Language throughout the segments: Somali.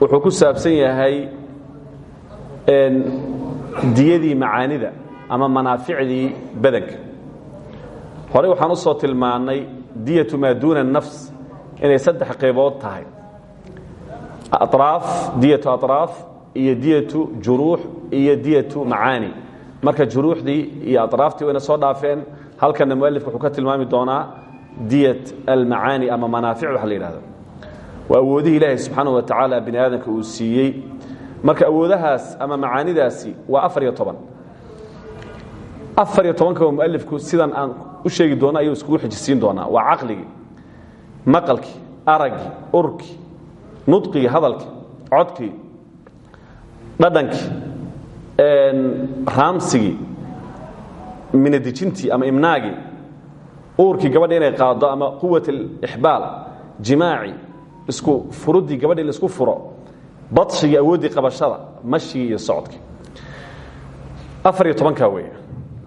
wuxuu ku saabsan yahay diyadii macaanida ama manaaficdii badanka. Horey waxaan u soo tilmaannay diyatu maa duuna nafs inay saddex qaybood tahay. Araaf diyatu aطraaf iyo diyatu juruux iyo diyatu macaani. Marka juruuxdii iyo aطraaftii wayna soo dhaafeen halkana mualifka wuxuu ka tilmaami doonaa diyat almacaani ama manaafic yidhahdo waa awoodihii ilaahay subxaana wa tacaala bini aadamka uu siiyey. Marka awoodahaas ama macaanidaasi waa afar iyo toban. Afar sidan aan u sheegi doono ayuu iskugu xijisiin doonaa. Waa caqligii maqalkii araggii urkii nudqigii hadalkii codkii dhadhankii raamsigii minadejintii ama imnaagii uurkii gabadha inay qaado ama quwat alixbaal jimaaci isku furudii gabadhii la isku furo badshigii awooddii qabashada mashigii iyo socodkii. Afar iyo tobankaa weeye.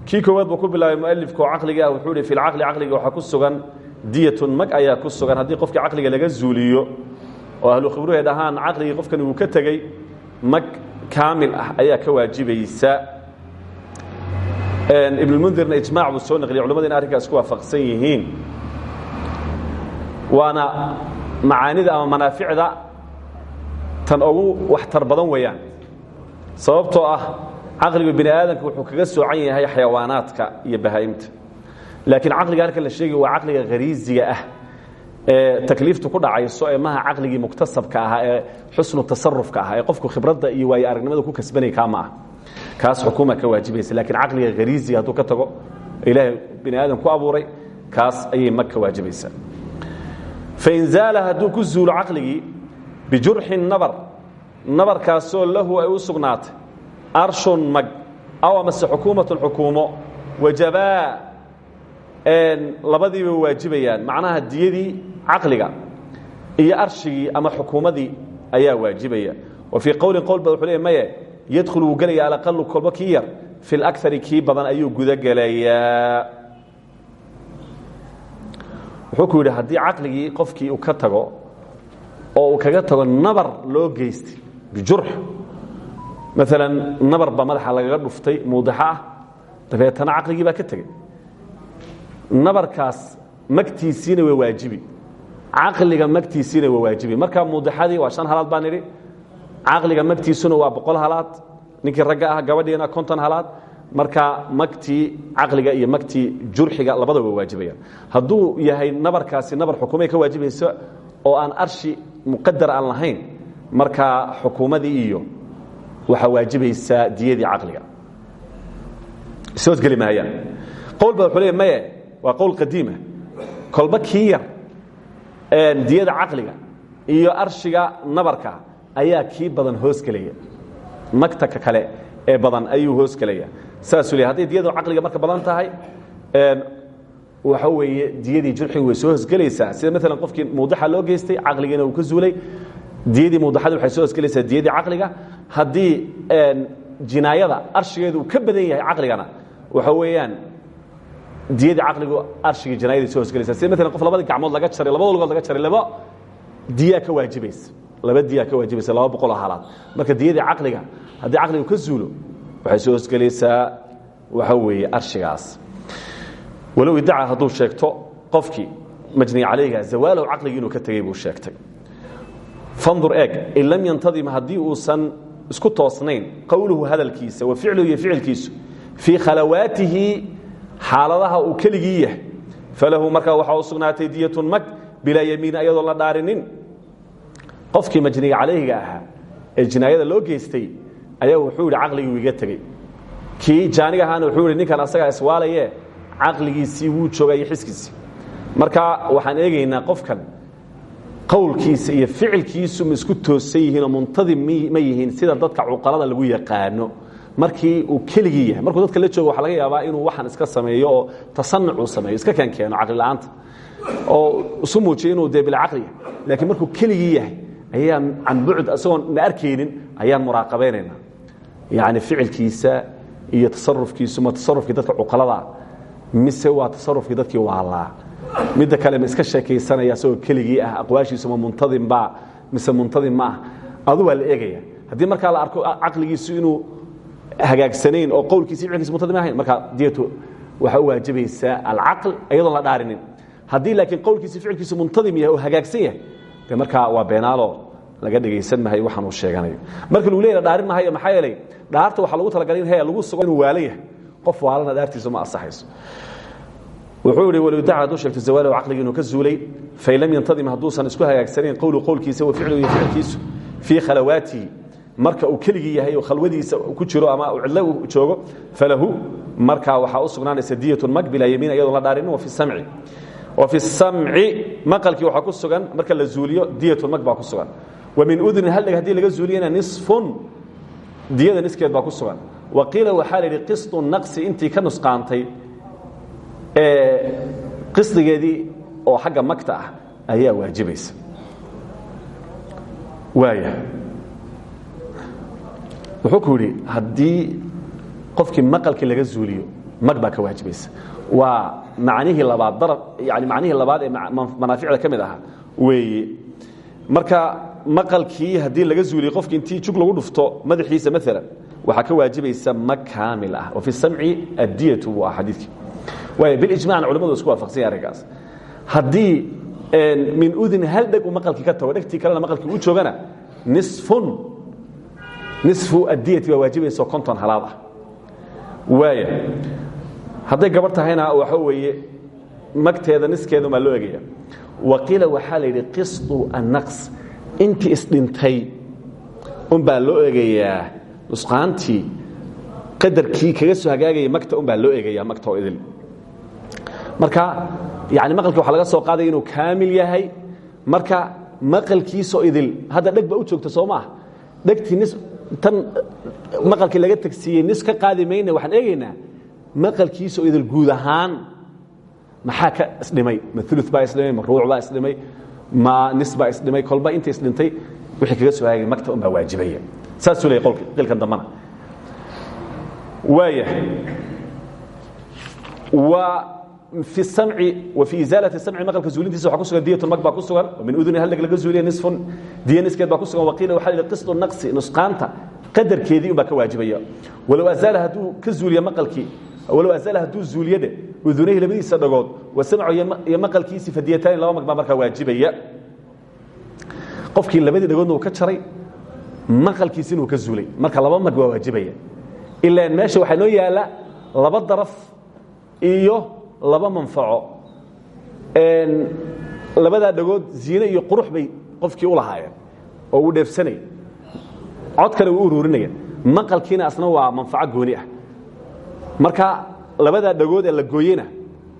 Kii koowaad buu ku bilaabay mualifku oo caqligii ah wuxuu ihi fi lcaqli caqliga waxaa ku sugan diyatun mag ayaa ku sugan. Haddii qofkii caqliga laga zuuliyo oo ahlu khibruhu ay dhahaan caqligii qofkani uu ka tegey mag kaamil ah ayaa ka waajibaysa. Ibnulmundirna ijmac buu soo naqliyay culamada in arrinkaas ku waafaqsan yihiin. Waana macaanida ama manaaficda tan ugu waxtar badan weeyaan. Sababtoo ah caqliga bini aadamka wuxuu kaga soocan yahay xayawaanaadka iyo bahaa'imta. Laakiin caqliga halkan la sheegay waa caqliga khariisiga ah ee takliiftu ku dhacayso ee maha caqligii muktasabka ahaa ee xusnu tasarufka ah ee qofku khibradda iyo waayo aragnimada ku kasbanay kaa ma ah kaas xukuma ka waajibaysa laakiin caqliga khariisiga hadduu ka tago ilaahay bini aadam ku abuuray kaas ayay mag ka waajibaysaa fain zaala hadduu ku zuulo caqligii bijurxin nabar nabarkaasoo lahu ay u sugnaatay arshun mag aw amase xukuumatun xukuumo wajabaa labadiiba waajibayaan macnaha diyadii caqliga iyo arshigii ama xukuumadii ayaa waajibaya wa fii qowlin qowl ba wuxuu leey maye yadkhulu wuu gelaya alaqalu kolba kii yar fi lakari kii badan ayuu gudagelayaa wuxuu ku yidhi haddii caqligii qofkii uu ka tago oo uu kaga tago nabar loo geystay bijurx maalan nabar baa madaxa lagaga dhuftay muudaxo ah dabeetana caqligii baa ka tegey. Nabarkaas magtiisiina waa waajibi. Caqliga magtiisiina waa waajibi. Marka muudaxadii waa shan halaad baan idhi. Caqliga magtiisuna waa boqol halaad. Ninkii ragga ah gabadhiina konton halaad marka magtii caqliga iyo magtii jurxiga labada waa waajibayaan. Hadduu yahay nabarkaasi nabar xukuumay ka waajibayso oo aan arshi muqadar aan lahayn markaa xukuumadii iyo waxaa waajibaysaa diyadii caqliga. Ishoosgeli maayaan qowl ba wuxuu leey maye waa qowl qadiima. Kolba kii yar diyada caqliga iyo arshiga nabarka ayaa kii badan hoosgelaya magtaka kale ee badan ayuu hoosgelaya saasuu le hadday diyadu caqliga marka badan tahay waxa weeye diyadii jurxiga way soo hosgelaysaa. Sida maalan qofkii muudaxa loo geystay caqligiina uu ka zuulay. Diyadii muudaxadii waxay soo hosgelaysaa diyadii caqliga. Haddii jinaayada arshigeedu uu ka badan yahay caqligana waxa weeyaan diyadii caqligu arshigii jinaayadii soo hosgelaysaa. Sida maalan qof labadii gacmood laga jaray labada lugood laga jaray laba diyaa ka waajibaysa laba diyaa ka waajibaysa laba boqol oo halaad marka diyadii caqliga haddii caqligu ka zuulo waxay soo hosgelaysaa waxa weeye arshigaas. Walow iddaca hadduu sheegto qofkii majni calayga zawaalow caqligii ka tegey buu sheegtay. Fandur eeg in lam yantadim haddii uusan isku toosnayn qowluhu hadalkiisa wa ficluhu iyo ficilkiisu fii khalawaatihi xaaladaha uu keligii yahay falahu markaa waxaa u sugnaatay diyatun mag bilaa yamiin ayadoo la dhaarinin. Qofkii majniga calayhiga ahaa ee jinaayada loo geystay ayaa wuxuu yidhi caqligii iga tegey. Kii jaaniga ahaana wuxuu yidhi ninkan asagaa iswaalaye caqligiisii wuu joogay xiskiisii. Marka waxaan eegaynaa qofkan qowlkiisa iyo ficilkiisu ma isku toosan yihiin oo muntadim ma yihiin sida dadka cuqalada lagu yaqaano. Markii uu keligii yahay markuu dadka la joogo waxa laga yaabaa inuu waxan iska sameeyo oo tasanuc uu sameeyo iska keenkeeno caqli la'aanta. Oo isu muujiyo inuu dee bilcaqliya laakiin markuu keligii yahay ayaa can bucd isagoon na arkaynin ayaan muraaqabaynayna yacni ficilkiisa iyo tasarufkiisu ma tasarufkii dadka cuqaladaa mise waa tasarufkii dadkii waalaa midda kale ma iska sheekaysanaya isagoo keligii ah aqwaashiisu ma muntadimbaa mise muntadim ma ah? Adu waa la eegaya. Haddii markaa la arko caqligiisu inuu hagaagsanayn oo qowlkiisa ficilkiisa muntadim ahayn markaa diyatu waxaa u waajibaysaa alcaql iyadoon la dhaarinin. Haddii laakiin qowlkiisa ficilkiisu muntadim yahay oo hagaagsan yahay de markaa waa beenaalo laga dhegaysan mahayo waxaan uu sheeganayo marka lagu leeya dhaarin mahayo maxaa yeelay dhaarta waxaa lagu talagalay in he lagu sugo inuu waala yahay. Qof waalana dhaartiisu ma asaxayso wuxuu ihi walidaca hadduu sheegto zawaalahu caqligii inuu ka zuulay fain lam yantadim hadduusan isku hagaagsanayn qowlu qowlkiisa wa ficlu iyo ficilkiisu fii khalawaatihi. Marka uu keligii yahay oo khalwadiisa ku jiro ama cidlo uu joogo falahu markaa waxaa u sugnaanaysa diyatun mag bilaa yamiin iyadoon la dhaarinin wafi samci. Wafi samci maqalkii waxaa ku sugan marka la zuuliyo diyatun mag baa ku sugan. wa min udnin haldheg haddii laga zuuliyana nisfun diyada niskeed baa ku sugan. Wa qiila waxaa la yidhi qisdu naqsi intii ka nusqaantay qisdigeedii oo xagga magta ah ayaa waajibaysa. Waaya wuxuu ku qofkii maqalkii laga zuuliyo mag ka waajibaysa. Waa macnihii labaad darab yani macnihii labaad ee manaaficda ka mid ahaa. Marka maqalkii haddii laga zuuliyo qofkii intii jug lagu dhufto madaxiisa maalan waxaa ka waajibaysa mag kaamil ah. Wa fi samci addiyatu buu ah xadiidkii waay bilijmacna culamadu isku waafaqsan yahay arrinkaas haddii min udin hal dheg maqalkii ka tago dhegtii kalena maqalkii uu joogana nisfun nisfu addiyati baa waajibaysa oo konton halaad ah. Waaya hadday waxa weeye magteeda niskeeda umaa loo egaya waqiila waxaa la yidhi qisdu annaqs intii isdhintay unbaa loo egayaa nusqaantii. Qadarkii kaga soo hagaagaya magta unbaa loo egaya magta oo idil. Marka yani maqalkii waxa laga soo qaadaya inuu kaamil yahay. Marka maqalkiisoo idil. Hadda dheg ba u joogta soo maah dhegtii nis tan maqalkii laga tagsiiyey nis ka qaadi mayna waxaan eegaynaa maqalkiisoo idil guud ahaan. Maxaa ka isdhimay ma ulu baa isdhimay ma ruuc baa isdhimay ma nis baa isdhimay kolba inta isdhintay wixii kaga soo hagaagay magta un baa waajibaya saasuu leeyay qilkan dambana. Waaya wa fi samci wa fi izaalati samci maqalka zuulintiisa waxa ku sugan diyatun mag baa ku sugan min uduni hal dheg laga zuuliya nisfun. Diya niskeed baa ku sugan waqiila waxa la qisdu naqsi nusqaanta qadarkeedii un baa ka waajibaya. Walow azaala hadduu ka zuuliya maqalkii walow azaala hadduu zuuliyadhe udunayhi labadiisa dhagood wa samcu iyo maqalkiisii fadiyataani laba mag baa waajibaya qofkii labadii dhagoodna ka jaray maqalkiisi inuu ka zuulay marka laba mag waa waajibaya ilaan meesha waxaa noo yaalla laba daraf iyo laba manfaco labadaa dhagood ziine iyo qurux bay qofkii u lahaayeen oo uu dheefsanay codkana wuu uruurinaya maqalkiina asna waa manfaco gooni ah marka labadaa dhagood ee la gooyena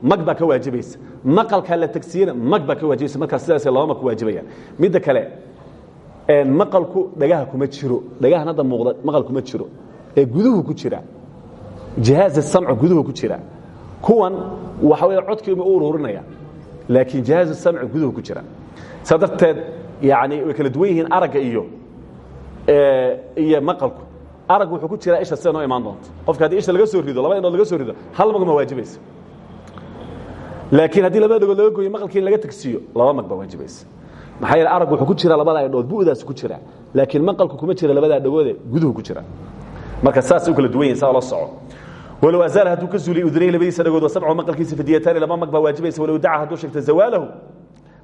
mag baa ka waajibaysa. Maqalkaa la tagsiyena mag baa ka waajibaysa. Markaa sidaasay laba mag ku waajibayaan midda kale maqalku dhagaha kuma jiro. Dhagahan hadda muuqda maqal kuma jiro. Ee guduhu ku jira. Jihaaz samcu guduhu ku jira. Kuwan waxa wey codkiima u uruurinaya laakiin jihaaz samci guduhu ku jira. Saa darteed yani way kala duwan yihiin aragga iyo iyo maqalku arag wuxuu ku jiraa isha sida noo imaan doonto. Qofka haddii isha laga soo rido laba indhood laga soo rido hal magma waajibaysa laakiin haddii labada dhagood laga gooyo maqalkii in laga tagsiiyo laba mag baa waajibaysa maxaa yeele arag wuxuu ku jira labadaa indhood bu'daas ku jira laakiin maqalku kuma jira labadaa dhagoode guduhu ku jira. Marka saasay u kala duwan yihiin saa la soco. Walow azaal hadduu ka zuuliyey udunayhi labadiisa dhagood wa samcu maqalkiisa fadiyataani laba mag baa waajibaysa walow daca hadduu sheegta zawaalahu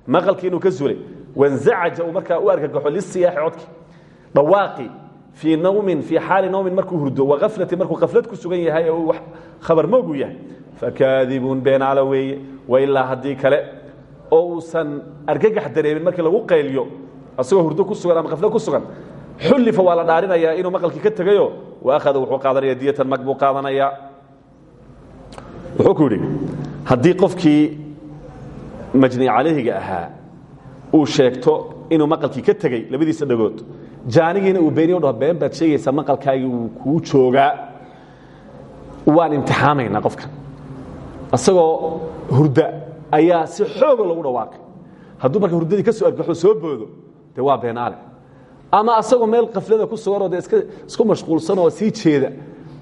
maqalkii inuu ka zuulay wanzacaja uu markaa u argagaxo lisiyaaxi codki dhawaaqi fii nawmin fii xaali nawmin markuu hurdo waaflati markuu kaflad ku sugan yahay oo wax khabar moogu yahay fakaadibun beenaala weeye wailaa haddii kale oo uusan argagax dareemin markii lagu qayliyo asagoo hurdo ku sugan ama kaflad ku sugan xullifa waa la dhaarinayaa inuu maqalkii ka tegayo waakhada wuxuu qaadanaya diyatan mag buu qaadanayaa wuxuu ku yidhi haddii qofkii majni calayhiga ahaa uu sheegto inuu maqalkii ka tegey labadiisa dhagood jaanigiina uu beeniyo dhaho been baad sheegaysaa maqalkaagii wuu kuu joogaa waan imtixaamaynaa qofkan. Isagoo hurda ayaa si xooga lagu dhawaaqay. Hadduu marka hurdadii ka soo argaxo soo boodo dee waa beenaale ama asagoo meel kaflada ku suganoo dee isku mashquulsan oo sii jeeda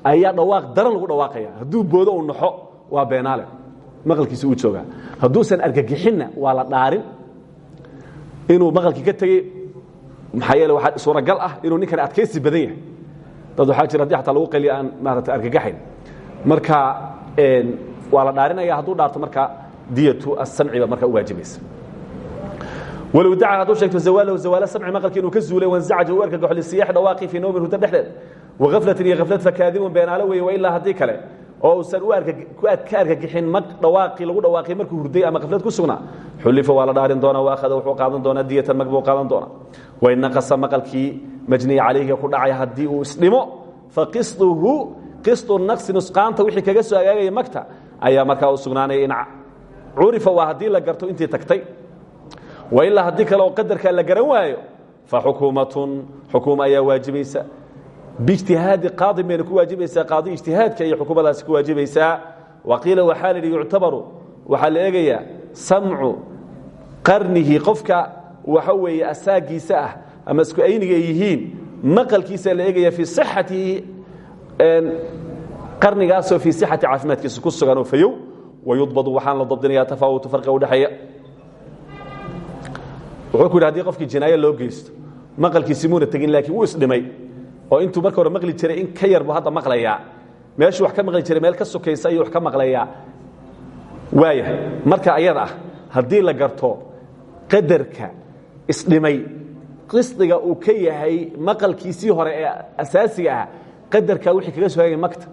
ayaa dhawaaq daran lagu dhawaaqaya. Hadduu boodo uu naxo waa beenaale maqalkiisa uu joogaa. Hadduusan argagixinna waa la dhaarin. Inuu maqalkii ka tegey maxaa yeele waxaa suuragal ah inuu ninkan adkaysi badan yahay. Dad waxaa jira haddii xataa lagu qaliya aan maarata argagaxayn. Marka waa la dhaarinaya hadduu dhaarto marka diyatu asamci ba marka u waajibaysa walow daca hadduu sheegto zawaalahu zawaala samci maqalki inuu ka zuulay wanzacaja u argagaxo lisiyax dhawaaqi fii nawmin hurdo dhexdeed. Wagaflatin iyo gaflad fakaadibun beenaalo weeye wailaa haddii kale oo uusan ka argagixin dhawaaqii lagu dhawaaqay markuu hurday ama kaflad ku sugnaa xullifa waa la dhaarin doonaa waakhada wuxuu qaadan doonaa diyatan mag buu qaadan doonaa. Wain naqasa maqalkii majniya calayhiga ku dhacay haddii uu isdhimo faqistuhu qistu naqsi nusqaanta wixii kaga soo agaagaya magta ayaa markaa u sugnaanaya in curifa waa haddii la garto intii tagtay. Wailaa haddii kale oo qadarkaa la garan waayo fa xukuumatun xukuuma ayaa waajibaysa biijtihaadi qaadin bayna ku waajibaysaa qaadi ijtihaadka iyo xukuumadaasi ku waajibaysaa waqiila waxaa la yidhi yuctabaru waxaa la eegayaa samcu qarnihi qofka waxa weeye asaagiisa ah ama isku ayniga ay yihiin maqalkiisa la eegaya fii sixatihi qarnigaasoo fii sixati caafimaadkiisa ku sugan oo fayow wayudbadu waxaan la dabdinayaa tafaawutu farqiga udhexeeya wuxuu ku yidhi haddii qofkii jinaayo loo geysto maqalkiisi muuna tegin laakiin wuu isdhimay oo intuu marka hore maqli jiray in ka yar buu hadda maqlayaa. Meeshuu wax ka maqli jiray meel ka sokaysa ayuu wax ka maqlayaa. Waaya marka ayada ah haddii la garto qadarka isdhimay qisdiga uu ka yahay maqalkiisii hore ee asaasiga ah qadarka wixii kaga soo hagay makta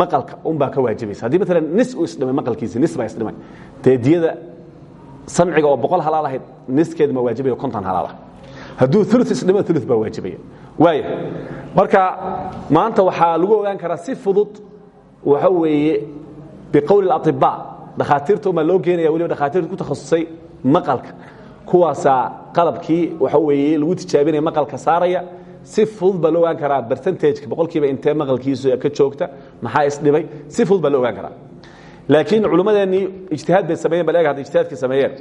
maqalka unbaa ka waajibaysa. Haddii maalan nis uu isdhimay maqalkiisi nis baa isdhimay. Dee diyada samciga oo boqol halaal ahayd niskeedu ma waajibaya konton halaal ah hadduu ulu isdhimo ulu baa waajibaya. Waaya marka maanta waxaa lagu ogaan karaa si fudud waxa weeye biqowli اaطibaa dhakhaatiirta umaa loo geenaya waliba dhakhaatiirta ku takhasusay maqalka. Kuwaasaa qalabkii waxa weeye lagu tijaabinaya maqalka saaraya. Si fudud baa loo ogaan karaa bercentageka boqolkiiba intee maqalkiisu ka joogta maxaa isdhibay si fudud baa loo ogaan karaa. Laakiin culummadeennii ijtihaad bay sameyen bal eg hadda ijtihaadkii sameeyeen.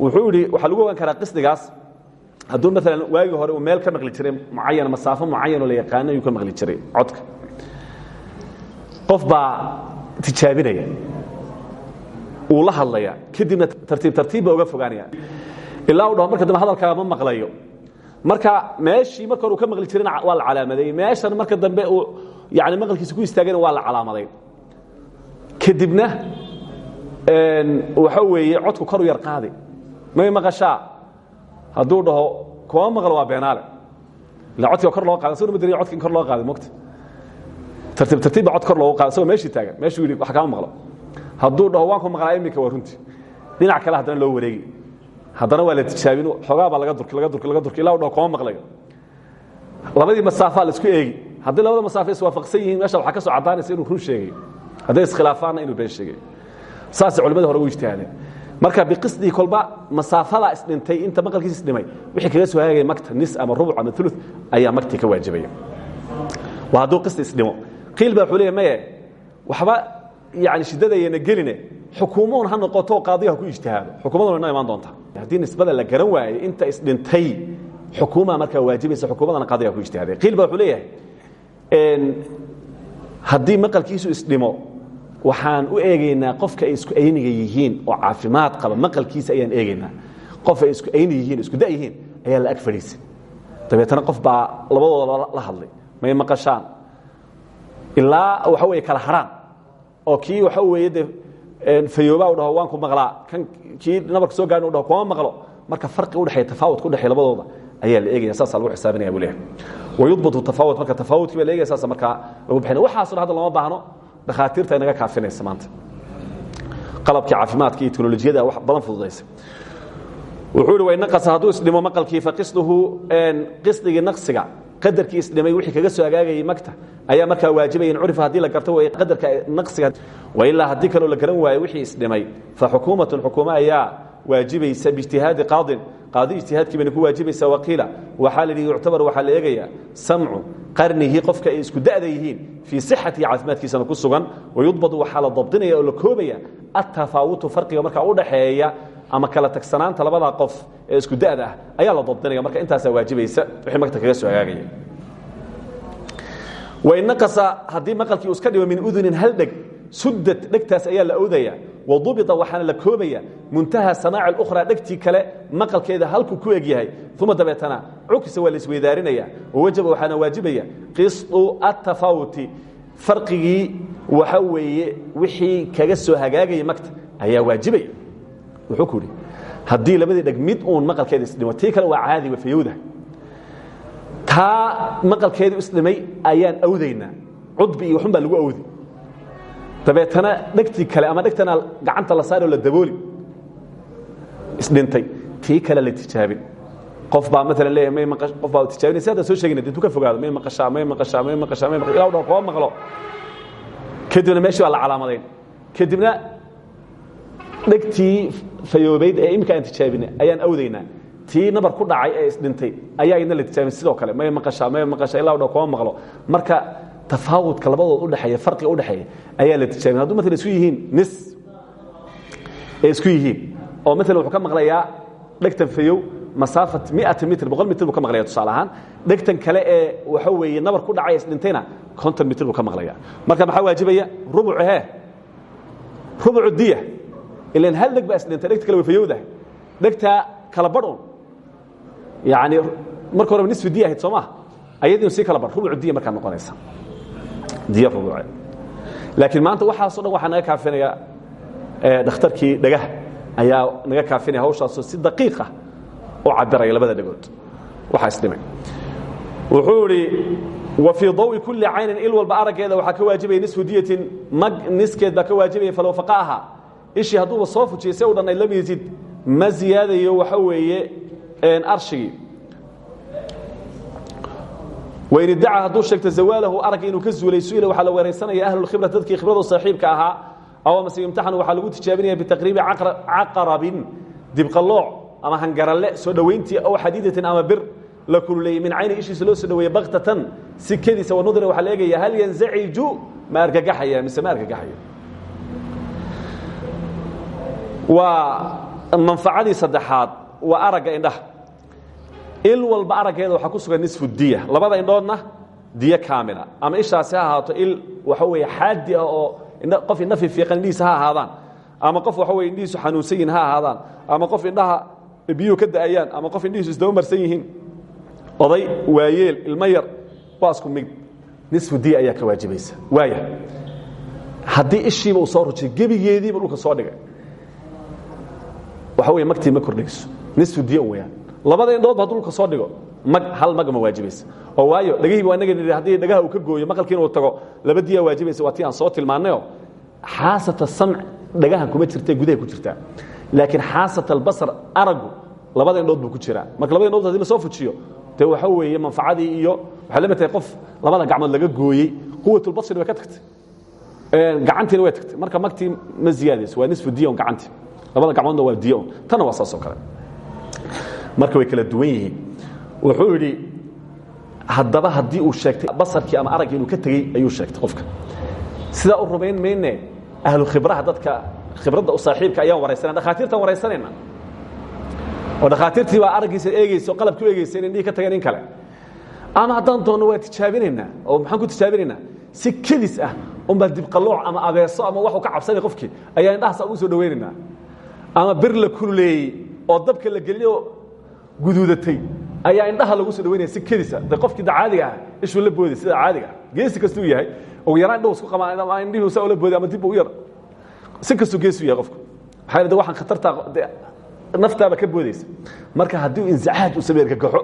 Wuxuu yidhi waxaa lagu ogaan karaa qisdigaas hadduu maalan waagii hore uu meel ka maqli jiray mucayan masaafo mucayanoo la yaqaano ayuu ka maqli jiray codka. Qof baa tijaabinaya uu la hadlaya kadibna tartiib tartiib baa uga fogaanaya. Ilaa u dhaho marka dambe hadalkaaga ma maqlayo. Marka meeshii marka hore uu ka maqli jirayna waa la calaamaday. Meeshan marka dambe uu yani maqalkiisa ku istaagayna waa la calaamaday. Kadibna waxa weeye codku koru yar qaadi may maqashaa hadduu dhaho kuma maqlo waa beenaale. Ila codkiga kor loo qaada soo madariya codki kor loo qaaday mogta tartiib tartiib cod kor loogu qaada isagoo meeshii taagan meeshuu yidhi wax kama maqlo. Hadduu dhaho waan ku maqlaa iminka waa runtii. Dhinac kale haddana loo wareegi. Haddana waa la tijaabin xoogaa baa laga durki laga durki laga durki ilaa u dhaho kuma maqlayo. Labadii masaafaa la isku eegi haddii labada masaafe iswaafaqsan yihiin meesha waxaa ka soo caddaanaysa inuu run sheegay. Hadday iskhilaafaanna inuu been sheegay. Saasay culimadii hore u ijtihaadeen marka biqisdii kolba masaafadaa isdhintay inta maqalkiisa isdhimay wixii kaga soo hagaagaya makta nis ama rubuc ama ulu ayaa maktii ka waajibaya. Waa hadduu qisdi isdhimo. Qiil baa wuxuu leeya maye waxba yani shiddadayana geline xukuumaun ha noqoto qaadiga ha ku ijtihaado. Xukuumaduna inoo imaan doonta haddii nisbada la garan waayey inta isdhintay xukuumaa markaa waajibaysa xukuumadana qaadiga ha ku ijtihaaday qiil baa wuxuu leeyahay haddii maqalkiisu isdhimo waxaan u eegaynaa qofka ay isku ayniga yihiin oo caafimaad qaba maqalkiisa ayaan eegaynaa. Qof ay isku ayni yihiin isku da yihiin ayaa la ag fadhiisay dabeetana qof baa labadooda la hadlay may maqashaan. Ilaa waxa weye kala harhaan oo kii waxa weeye de fayooba u dhaho waan ku maqlaa. Kan kii nabarka soo gaadhin u dhaho kuma maqlo. Marka farqi udhexeeya tafaawudka udhexeeya labadooda ayaa la eegaya saasaa lagu xisaabinaya buu leeyahay. Wayudbatu tafaawud marka tafaawudkii baa la eegaya saasa markaa lagu bixinaya waxaasoo dhan hadda lama baahno dhakhaatiirta inaga kaafinaysa maanta. Qalabkii caafimaadka iyo teknolojiyada wax badan fududaysa wuxuu ihi waynaqasa hadduu isdhimo maqalkii faqisduhu qisdigii naqsiga qadarkii isdhimay wixii kaga soo agaagayay magta ayaa markaa waajibaya in curifa haddii la garto way qadarka naqsiga wailaa haddii kaloo la garan waayo wixii isdhimay. Fa xukuumatun xukuumo ayaa waajibaysa biijtihaadi qaadin qaadi ijtihaadkii bayna ku waajibaysa waqiila. Waxaa la yidhi yuctabar waxaa la eegayaa samcu qarnihi qofka ay isku da'da yihiin fii sixatihi caafimaadkiisana ku sugan wayudbadu waxaa la dabdinaya oo la koobaya atafaawutu farqiga markaa u dhaxeeya ama kala tagsanaanta labadaa qof ee isku da'da ah ayaa la dabdinaya. Marka intaasaa waajibaysa wixii magta kaga soo hagaagaya wain naqasa haddii maqalkii uu iska dhibo min udunin hal dheg sudad dhegtaas ayaa la owdaya wadubita waxaana la koobaya muntaha samaaci اlukhraa dhegtii kale maqalkeeda halkuu ku eg yahay. Uma dabeetana cukisa waa la isweydaarinaya wawajaba waxaana waajibaya qisطu atafawuti farqigii waxa weeye wixii kaga soo hagaagaya magta ayaa waajibaya. Wuxuu ku yidhi haddii labadii uun maqalkeeda isdhimo kale waa caadi waa fayowda taa maqalkeedu isdhimay ayaan awdaynaa cudbi iyo baa lagu awdi dabeetana dhegtii kale ama dhegtana gacanta la saari oo la dabooli isdhintay. Tii kale la tijaabin. Qof baa maalan leeyahay may qof baa tijaabinay si hadda soo sheegina intuu ka fogaado may maqashaa may maqashaa may maqashaa may maqashaa. Ilaa dhaw koo maqlo. Kadibna meeshii baa la calaamadayn kadibna dhegtii fayoobayd ee iminka aan tijaabinay ayaan awdaynaa tii nabar ku dhacay ee isdhintay ayaa idna la tijaabin. Sidoo kale may maqashaa may maqashaa ilaa dhaw koo maqlo. Marka tafaawudka labadood udhexeeya farqiga udhexeeya ayaa la tijaabin hadduu maalan isku yihiin nis ee isku yihiin oo maalan wuxuu ka maqlayaa dhegtan fayow masaafat miata mitr boqol mitr buu ka maqlaya tusaale ahaan. Dhegtan kale ee waxa weeye nabar ku dhacay isdhintayna konton mitr buu ka maqlaya marka maxaa waajibaya? Rubucu hee. Rubucu diya. Ilan hal dheg baa isdhintay dhegta kale way fayowdahay dhegtaa kala badhun yani marka horeba nisfi diya ahayd soo maha ayadiinu sii kala badh rubucu diya markaa noqonaysa diya rubuce laakiin maanta waxaaso dhan waxaa naga kaafinaya dhakhtarkii dhagaha ayaa naga kaafinaya hawshaasoo si daqiiqa u cabiraya labada dhagood. Waxaa isdhimay wuxuu idhi wa fii dawi kulli caynin il walba araggeeda waxaa ka waajibaya nisfu diyatin mag niskeed baa ka waajibaya falow faqaaha. Ishii hadduuba soo fujiyay se u dhan ay lam yazid ma ziyaadayo waxa weeye arshigii wain iddaca hadduu sheegto zawaalahu aragga inuu ka zuulay su'ila waxaa la weeraysanaya ahlulkhibra dadkii khibradu saaxiibka ahaa aw amase yumtaxanu waxaa lagu tijaabinaya bitaqriibi caqarabin dibqalooc ama hangaralle soo dhowayntii aw xadiidatin ama bir la kululeeyey min cayni ishiisa loo soo dhoweeye baktatan si kediisa wanudira waxaa la eegaya hal yanzaciju ma argagaxaya mise ma argagaxayo? Waa manfacadii saddexaad waa aragga indhaha il walba araggeeda waxaa ku sugan nisfu diya. Labada indhoodna diyo kaamila. Ama ishaasi ha ahaato il waxa weeye xaadi ah oo qof indha fiifiiqan indhihiisa ha ahaadaan. Ama qof waxa weye indhihiisu xanuunsan yihiin ha ama qof indhaha biyuhu ka da'ayaan. Ama qof indhihiisu isdaba marsan yihiin. Oday waayeel ilmo yar mid. Nisfu diya ayaa ka waajibaysa. Waaya. Haddii ishiiba uu soo rujay gebigeediiba dhulka soo dhigay. Waxa wey magtii ma kordhayso. Nisfu diya weyaan labada indhoodba hadduu dhulka soo dhigo. Hal mag ma waajibaysa oo waayo dhagahiiba waa inaga nidhi haddii dhagaha uu ka gooyo maqalkiina uu tago laba diyaa waa tii aan soo tilmaannayo xaasata samc dhagahan kuma jirta gudahay ku jirtaa. Laakiin xaasat albasar aragu labada indhood buu ku jiraa. Marka labada indhood haddii la soo fujiyo dee waxa weeye manfacadii iyo waxay la mid qof labada gacmood laga gooyey quwatulbasri way ka tagtay. Gacantiina way tagtay. Marka magtii ma ziyaadayso waa nisfu diya gacantii labada gacmoodna waa diya tanna waa saas kale marka way kala duwan yihiin. Wuxuu yidhi haddaba haddii uu sheegtay basarkii ama araggii inuu ka tegey ayuu sheegtay qofka. Sidaa u rumayn mayne ahlu khibraha dadka khibradda u saaxiibka ayaan waraysanaa. Dhakhaatiirtaan waraysanayna. Oo dhakhaatiirtii baa araggiisa eegeysa oo qalabka u eegeysa in indhihii ka tageen in kale. Ama haddaan doonno waa tijaabinaynaa oo maxaan ku tijaabinaynaa si kedis ah unbaa dibqalooc ama abeeso ama waxuu ka cabsanay qofkii ayaa indhahaasa ugu soo dhawaynaynaa ama bir la kululeeyey oo dabka la geliyoo guduudatay. Ayaa indhaha lagu soo dhawaynaya si kedisa. De qofkii da caadiga ah ishuu la boodi sida caadiga ah. Geesi kastuu yahay ugu yaraan indhahu isku qamaa ama indhihii saa ula boodi ama dib u yar. Si kastuu geesu yahay qofku. Maxaa de waxaan khatartaa de naftaaba ka boodaysa. Marka haddii uu insicaaj u sameey argagaxo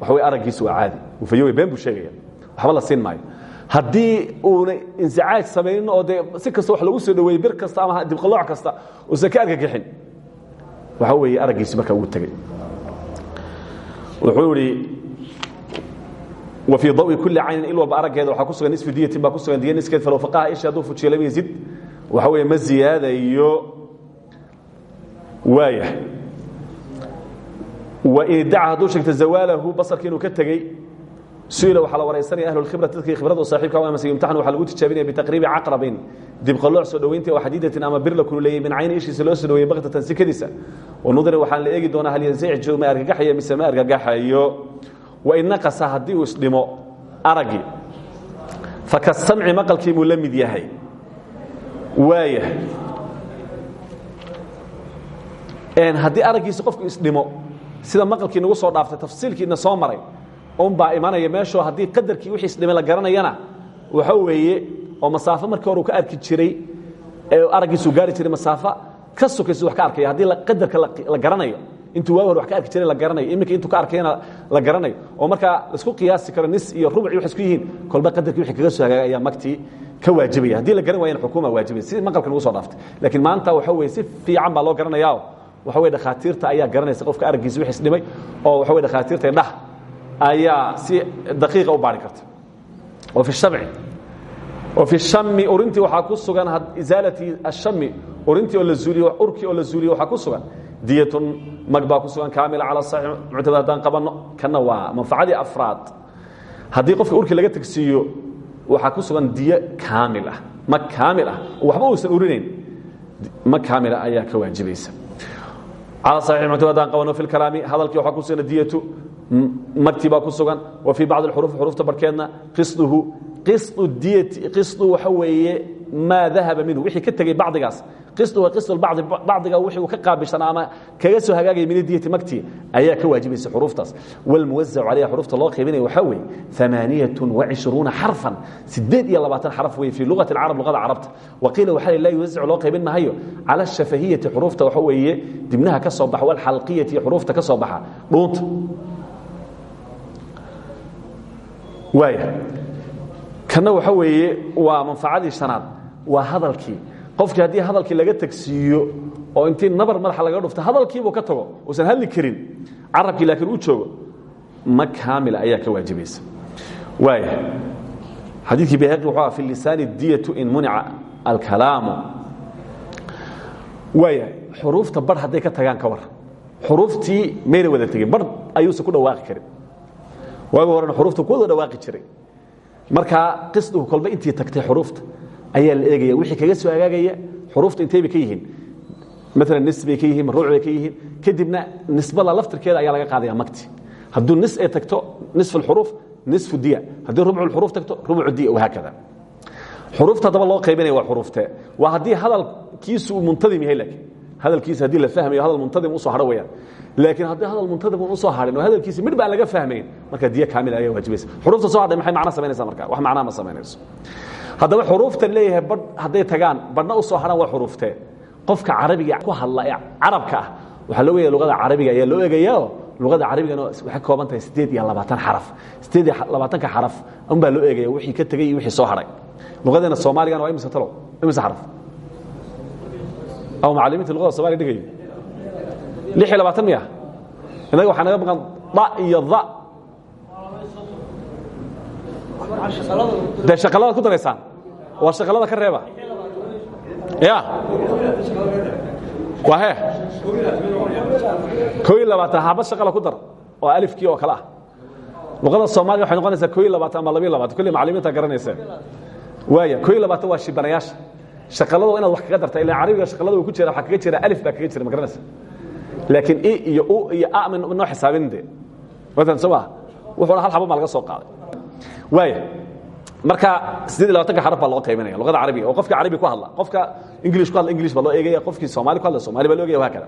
waxa way araggiisu waa caadi. Ufayowe been buu sheegaya. Waxba la siin maayo. Haddii uuna insicaaj samaynin oo dee si kasta wax lagu soo dhaweeyey bir kasta ama dibqalooc kasta uusan ka argagixin waxa weeye araggiisu markaa uu tegey wuxuu idhi wfii dawi kuli caynin il walba araggeeda ku sugan nisfu diyatin ku sugan diya niskeed falow faqaha ishi hadduu fujiyo yazid waxa weeye ma ziyaadayo waaya wain iddaca hadduu sheegto zawaalahu basarka inuu ka su'ila waxaa la waraysanaya ahlu lkhibra dadkii khibrada u saaxiibka amase yumtaxan waxaa lagu tijaabinaya bitaqriibi caqrabin dibqalooc soo dhoweyntii oo xadiidatin ama bir la kululeeyey min cayni ishiisa loo soo dhoweeyey baktatan sikadiisa wanudira waxaan la eegi doonaa hal yansaijo ma argagaxayo mise ma argagaxayo wain naqasa haddii uu isdhimo araggii fakasamci maqalkii buu la mid yahay waaya haddii araggiisa qofku isdhimo sida maqalkii nagu soo dhaaftay tafsiilkiina soo maray unbaa imanaya meeshoo haddii qadarkii wixii isdhimay la garanayana waxa weeye oo masaafo markii hore uu ka arki jiray araggiisuu gaari jiray masaafo ka sokaysu wax ka arkaya haddii qadarka la garanayo intuu waagi wax ka arki jiray la garanayo iminka intuu ka arkayana la garanayo oo markaa la isku qiyaasi karo nis iyo rubuc iyo wax isku yihiin kolba qadarkii wixii kaga soo hagaagay ayaa magtii ka waajibaya. Haddii la garan waayana xukuma waajibaya si maqalka nagu soo dhaaftay. Laakiin maanta waxa weye si fiican baa loo garanayaa. Waxa wey dhakhaatiirta ayaa garanaysa qofka araggiisa wix isdhimay oo waxa wey dhakhaatiirta dhah ayaa si daqiiqa u baari karta. Wa fi shamci wa fi shami urintii waxaa ku sugan isaalati ashami urintii oo la zuuliyo urkii oo la zuuliyo waxaa ku sugan. Diyatun mag baa ku sugan kaamila cala saxiix muctamad haddaan qabanno kana waa manfacadii afraad. Haddii qofka urkii laga tegsiiyo waxaa ku sugan diyo kaamil ah mag kaamil ah. Waxba uusan urinayn mag kaamila ayaa ka waajibaysa calى صaxiix muctamad haddaan qabano fi lkalaami hadalkii waxaa ku sugan diyatu magtii baa ku sugan wa fii bacdi اxuruuf xuruufta barkeedna qisduhu qisdu diyati qisdu waxa weeye maa dahaba minhu wixii ka tegey bacdigaas qisdu wa qisdu bacdi bacdiga wixii uu ka qaabilsanaa ama kaga soo hagaagaya min diyati magtii ayaa ka waajibaysa xuruuftaas wاlmuwazacu calayha xuruufta loo qaybinaya waxaa weeye ثamaaniyaة وacishruuna xarفan sideed iyo labaatan xarف weye fii luغati اcarab luغada carabta waqiila waxa la yuwazacu loo qaybin mahayo calى الshafahiyati xuruufta waxa weeye dibnaha ka soo baxa wاlxalqiyati xuruufta ka soo baxa dhuunta waaya kana waxa weeye waa manfacadii shanaad waa hadalkii. Qofkii haddii hadalkii laga tegsiiyo oo intii nabar madaxa laga dhufto hadalkiibuu ka tago uusan hadli karin carabkii laakiin uu joogo ma kaamila ayaa ka waajibaysa. Waaya xadiidkii bayhaqi wuxuu aha fi lisaani diyatu in munica alkalaamu. Waaya xuruufta bar hadday ka tagaan ka war. Xuruuftii mayna wada tegin bar ayuusan ku dhawaaqi karin waagi horena xuruufta ku wada dhawaaqi jiray. Markaa qisdigu kolba intii tagtay xuruufta ayaa la eegaya. Wixii kaga soo hagaagaya xuruufta intay bay ka yihiin? Maalan nis bay ka yihiin maruuc bay ka yihiin. Kadibna nisbada laftirkeeda ayaa laga qaadaya magti hadduu nis ay tagto nisfu lxuruuf nisfu diya. Haddii rubcu lxuruuf tagto rubcu diya wahaakada xuruufta haddaba loo qaybinaya waa xuruuftee waa haddii hadalkiisu uu muntadim yahay laakiin hadalkiisa haddii la fahmayo hadal muntadim u soo hadho wayaan laakiin haddii hadal muntadim un u soo hadhin oo hadalkiisi midh laga fahmayn marka diya kaamil ayaa waajibaysa xuruufta soo hadhay maxay macno samaynaysaa marka? Wax macnaa ma samaynayso. Haddaba xuruuftan leeyahay badh hadday tagaan badhna u soo hadhaan waa xuruuftee qofka carabiga ku hadla ee carabka ah waxaa loo luqada carabiga ayaa loo eegayaoo luqada carabigana waxay kooban tahay siddeed iyo labaatan xaraf. Siddeed iyo loo eegaya wixii ka tegey iyo wixii soo hadhay luqadeena soomaaligana waa imise talow imise xaraf aw macallimiinta luqada somaaliga dhigayo lix iyo labaatan miya innaga waxaa naga maqan da iyo da dee shaqaladaad ku daraysaan waa shaqalada ka reeba ya waa he ko iyo labaatan haba shaqala ku dar oo alifkii oo kale ah luqada soomaaliga waxay noqonaysaa ko iyo labaatan ama labiyo labaatan kulli macallimiinta garanaysa waaya ko iyo labaatan waa shibanayaasha shaqalada waa inaad wax kaga darta ila carabiga shaqalada uu ku jira waxaa kaga jira alif baa kaga jira ma garanaysa laakiin i iyo u iyo a min noo xisaabin de. Watan soo ma wuxuuna hal xabo maa laga soo qaaday. Waaya marka sideed iyo labatanka xaraf baa loo qaybinaya luqada carabiga oo qofka carabi ku hadla qofka ingilish ku hadla ingilish baa loo eegaya qofkii soomaali ku hadla soomaali baa loo eegaya waa kada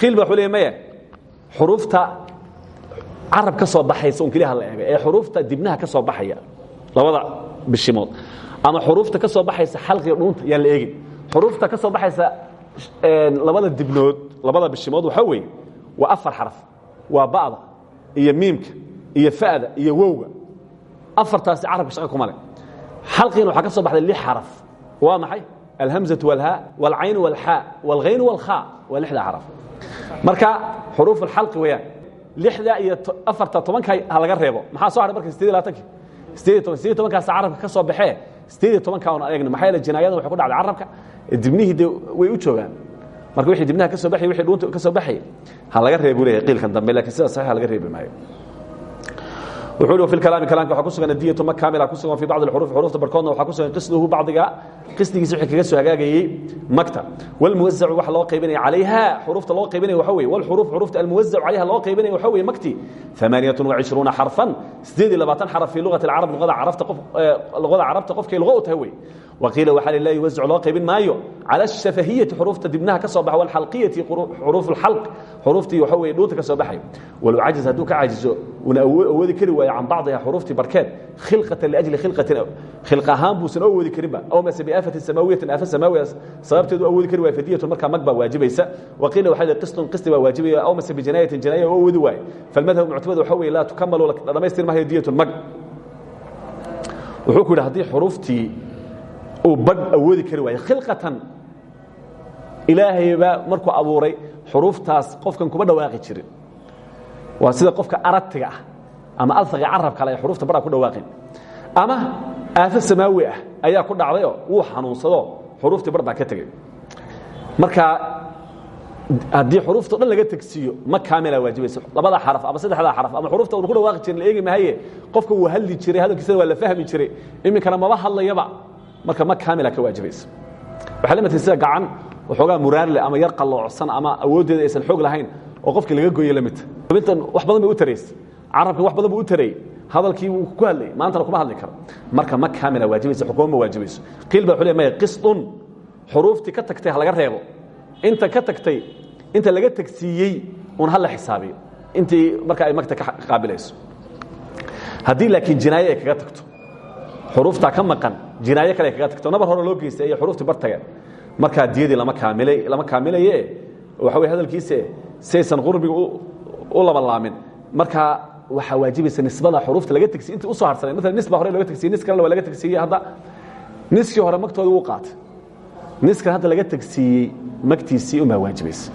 qiil baa wuxuu leeyahay maya xuruufta carab ka soo baxaysa un keliya la eega ee xuruufta dibnaha ka soo baxaya labada bishimood ama xuruufta ka soo baxaysa xalqiga dhuunta yaan la eegin xuruufta ka soo baxaysa labada dibnood labada bishimood waxaa weeye waa afar xaraf. Waa ba'da iyo miimka iyo fa'da iyo wowga. Afartaasi carabka shaqa kuma le xalqiina waxaa ka soo baxday lix xaraf. Waa maxay? Alhamzatu walhaa walcayn walxaa walghayn walkhaa waa lixda xaraf. Marka xuruuf alxalqi weeyaan. Lixda iyo afarta tobanka ha laga reebo. Maxaa soo hadhay marka sideed iyo labatankii sideed iyo toban sideed iyo tobankaas carabka ka soo baxee sideed iyo tobanka on eegna maxaa yeele jinaayadan waxay ku dhacday carabka dibnihii dee way u joogaan. Marka wixii dibnaha ka soo baxay wixii dhuunta ka soo baxay ha laga reebu leeyahay qiilkan dambe laakiin sida saxiixa laga reebi maayo wuxuu i kalaami kalaamka waxaa ku sugan adiyatu ma kaamila ku sugan fi bacd alxuruf xuruufta barkoodna waxaa ku sugan qisduhu bacdiga qisdigiisa wixii kaga soo hagaagayey magta walmuwasacu waxa loo qaybinaya calayha xuruufta loo qaybinaya waxa weeye walxuruuf xuruufta almuwasacu calayha loo qaybinaya waxa weeye magti ثamaaniyatun wacishruuna xarfan sideed iyo labaatan xaraf fi lugati alcarab luqada carabta qof luqada carabta qofkay luqo u tahay wey waqiila waxaa lilaa yuwasacu loo qaybin maayo cala ashafahiyati xuruufta dibnaha ka soo baxa walxalqiyati xuruuf alxalq xuruuftii waxa weeye dhuunta ka soo baxay. Walu cajiz hadduu ka cajizo una awoodi kari waayo can bacdiha xuruuftii barkeed khilqatan liajli khilqatin khilq ahaan buusan awoodi karinba aw mase biaafatin samaawiyatin aafa samaawiya sababteedu awoodi kari waayo fadiyatun markaa mag baa waajibaysa. Waqiila waxaa la qistun qisti baa waajibaya aw mase bijinaayatin jinaaya oo awoodi waayo falmadhab muctamad waxa weeye laa tukamalu la dhamaystir maayo diyatun mag. Wuxuu ku yidhi haddii xuruuftii uu badh awoodi kari waayo khilqatan ilaahayba markuu abuuray xuruuftaas qofkan kuma dhawaaqi jirin. Waa sida qofka aragtiga ah ama alfaqa carab kale ay xuruufta badha ku dhawaaqin. Ama aafo samaawi ah ayaa ku dhacdayoo wuu xanuunsado xuruuftii bar baa ka tegey marka haddii xuruufta o dhan laga tegsiiyo ma kaamila waajibaysa labada xaraf ama saddexdaa xaraf ama xuruufta una ku dhawaaqi jirin la eegi mahaye qofka wuu hadli jiray hadalkiisana waa la fahmi jiray iminkana maba hadlayaba marka ma kaamila ka waajibaysa waxay la matay sida gacan waxoogaa muraarle ama yar qalloocsan ama awooddeeda aysan xoog lahayn oo qofkii laga gooye la midta xubintan wax badan bay u taraysa carabkan wax badan buu u tarayey hadalkii wuu ku hadlayay maantana kuma hadli karo. Marka ma kaamila waajibaysa xukuuma ma waajibayso qiil baa wuxuu leey maya qisdun xuruuftii ka tagtay ha laga reebo. Inta ka tagtay inta laga tagsiiyey un ha la xisaabiyo intii marka ay magta ka qaabilayso. Haddii laakiin jinaaye ay kaga tagto xuruuftaa ka maqan jinaayo kale ay kaga tagto nabar hore loo geystay iyo xuruuftii bartaga markaa diyadii lama kaamilay lama kaamilaye waxa wey hadalkiise saysan qurbiga u labalaamin. Markaa waxaa waajibaysa nisbada xuruufta laga tegsiy intii u soo harsanay maala nis baa hore loga tegsiyey nis kalena waa laga tegsiiyey hadda. Niskii hore magtoodii wuu qaatay. Niskan hadda laga tegsiiyey magtiisii umaa waajibaysa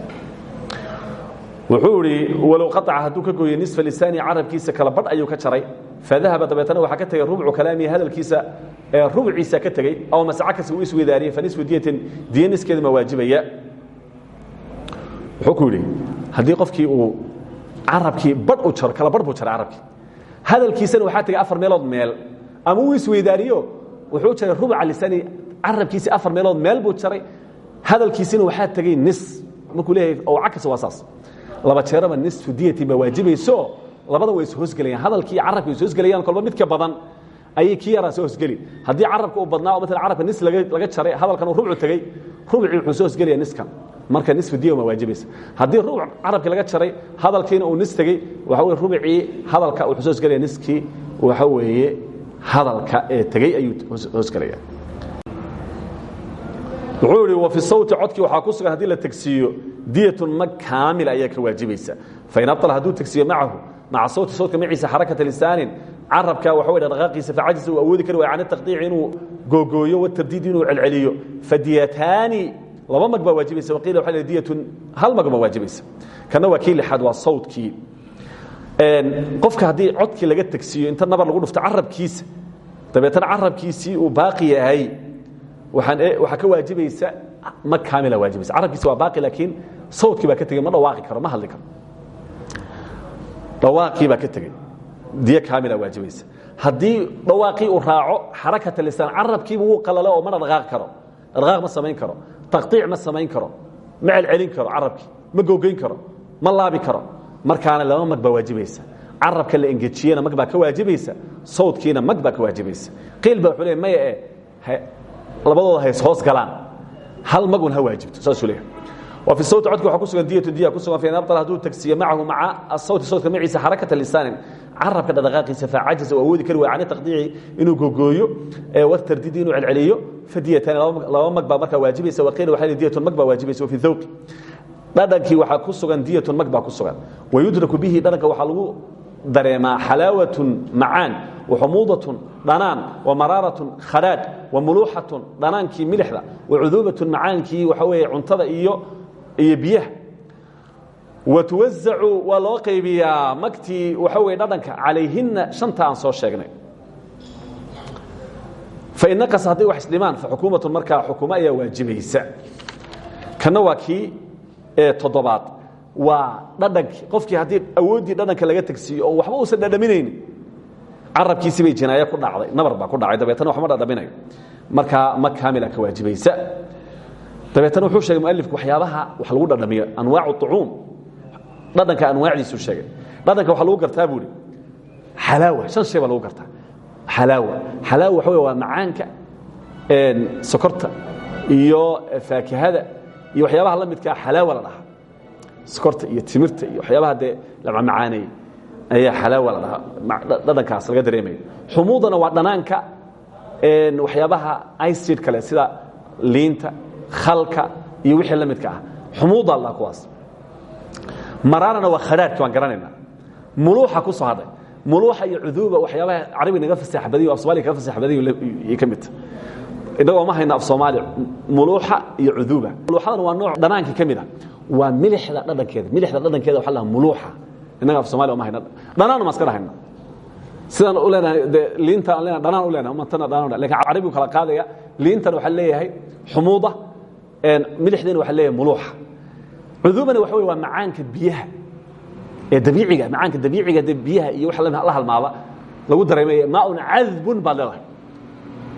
wuxuu idhi walow qaطca hadduu ka gooyey nisfa lisaani carabkiisa kala badh ayuu ka jaray. Fadahaba dabeetana waxaa ka tegey rubcu kalaamihi hadalkiisa rubciisa ka tegey aw mascakasi uu isweydaariyey fanisfu diyatin diya niskeeda ma waajibaya. Wuxuu ku yidhi haddii qofkii uu carabkii badh u jaro kala badh buu jaray carabkii hadalkiisana waxaa tegey afar meelood meel. Ama uu isweydaariyo wuxuu jaray rubca lisaani carabkiisii afar meelood meel buu jaray. Hadalkiisina waxaa tegey nis. Markuu leeyahay ow cakas waa saas. Laba jeeraba nisfu diyati ma waajibayso labadan way ishoosgelayaan hadalkii iyo carabka ishoosgelayaan kolba midka badan ayay kii yaraa soo hosgeli haddii carabka uu badnaa oo maala carabka nis laga jaray hadalkan uu rubcu tegey rubcii wuxuu soo hosgelaya niskan. Marka nisfu diya ma waajibaysa haddii rubuc carabkii laga jaray hadalkiina uu nis tegey waxa weye rubcii hadalka wuxuu soo hosgelaya niskii waxa weeye hadalka ee tegey ayuu hoosgelaya wuxuu idhi wa fi sawti codkii waxaa ku sugan haddii la tegsiiyo diyatun mag kaamil ayaa ka waajibaysa fain abطala hadduu tegsiiyo macahu maca sawti sawtka maciisa xarakata lisaanin carabka wey dhaqaaqiisa facajisa uu awoodi kari waaya can taqdiici inuu googooyo watabdiid inuu celceliyo. Fadiyataani laba mag baa waajibaysa waqiila waxa diyatun hal mag baa waajibaysa. Kana waa kii lixaad waa sawtkii qofka haddii codkii laga tegsiiyo inta nabar lagu dhufto carabkiisa dabeetana carabkiisii uu baaqi yahay waxaa ka waajibaysa mag kaamila waajibaysa. Carabkiisa waa baaqi laakiin sawtkii baa ka tegey ma dhawaaqi karo ma hadli karo. Dhawaaqii baa ka tegey diyo kaamila waajibaysa haddii dhawaaqii uu raaco xarakata lisaan carabkiiba wuu qalalo oo mana dhaqaaqi karo. Dhaqaaq ma samayn karo. Taqطiic ma samayn karo. Ma celcelin karo carabkii ma googeyn karo. Ma laabi karo. Markaana laba mag waajibaysa carabka la engejiyena mag ka waajibaysa sawtkiina mag ka waajibaysa qiil baa wuxuu le maya e labadooda hays hoos galaan. Hal magun ha waajibto. Saasuu fi sawti codka waxaa ku sugan diyatu diya ku sugan fi nabtal hadduu tagsiyo macahu maca asawti sawtka maciisa xarakata lisaanin. Carabka dhaqaaqiisa faacajisa uu awoodi kari waaya can taqdiici inuu gogooyo watardiidi inuu celceliyo fadiyatani laba mag baa markaa waajibaysa waqiila waxaa diyatun mag baa waajibaysa wafi dhawqi dhadhankii waxaa ku sugan diyatun mag baa ku sugan. Wayudraku bihi dhadhanka waxaa lagu dareemaa xalaawatun macaan waxumuudatun dhanaan wamaraaratun khadhaadh wamuluuxatun dhanaankii milixda wacuduubatun macaankii waxa weeye cuntada iyo iyo biyaha watuwazacu waa loo qaybiyaa magtii waxa weye dhadhanka calayhina shanta aan soo sheegnay. Fain naqas hadday wax isdhimaan faxukuumatun markaa xukumo ayaa waajibaysa. Kana waa kii toddobaad waa dhadhanki qofkii haddii awooddii dhadhanka laga tegsiiyo oo waxba uusan dhadhaminaynin carabkiisii bay jinaaye ku dhacday. Nabar baa ku dhacay dabeetana waxma dhadhaminayo. Markaa ma kaamila ka waajibaysa dabeetana wuxuu sheegay mualifku waxyaabaha wax lagu dhadhamiyo anwaacu طucuum dhadhanka anwaacdiisuu sheegay. Dhadhanka waxaa lagu gartaa buu ihi xalaawa. Shan shay baa lagu gartaa. Xalaawa. Xalaawa waxa wey waa macaanka sokorta iyo faakihada iyo waxyaabaha la midkaa xalaawa la dhahaa. Sokorta iyo timirta iyo waxyaabaha dee la macaaneeyey ayaa xalaawa la dhahaa. Dhadhankaas laga dareemayo xumuudana waa dhanaanka waxyaabaha icid kale sida liinta khalka iyo wixii la midka ah. Xumuuda la kuwaas. Maraarana waa khadhaadhki waan garanaynaa. Muluuxa ku soo hadhay. Muluuxa iyo cuduuba waxyaabaha carabi naga fasax badiyo af somalia kaga fasax badiyo ka midta innagoo ma hayna af soomaali muluuxa iyo cuduuba. Muluuxadan waa nooc dhanaankii ka mid a waa milixda dhadhankeeda. Milixda dhadhankeeda waxa la muluuxa. Innaga af somalia ma hayna. Dhanaan ma iska dhahayna sidaan u leenahay de liinta aan leenahay dhanaan u leenahay umantana dhanaan laakiin carabigu kala qaadaya. Liintana waxaa leeyahay xumuuda milixdiina waxaa leeyahay muluuxa. Cuduubana waxa wey waa macaanka biyaha. Ee dabiiciga macaanka dabiiciga de biyaha iyo waxa la halmaaba lagu dareemaya maaun cadbun baad leedahay.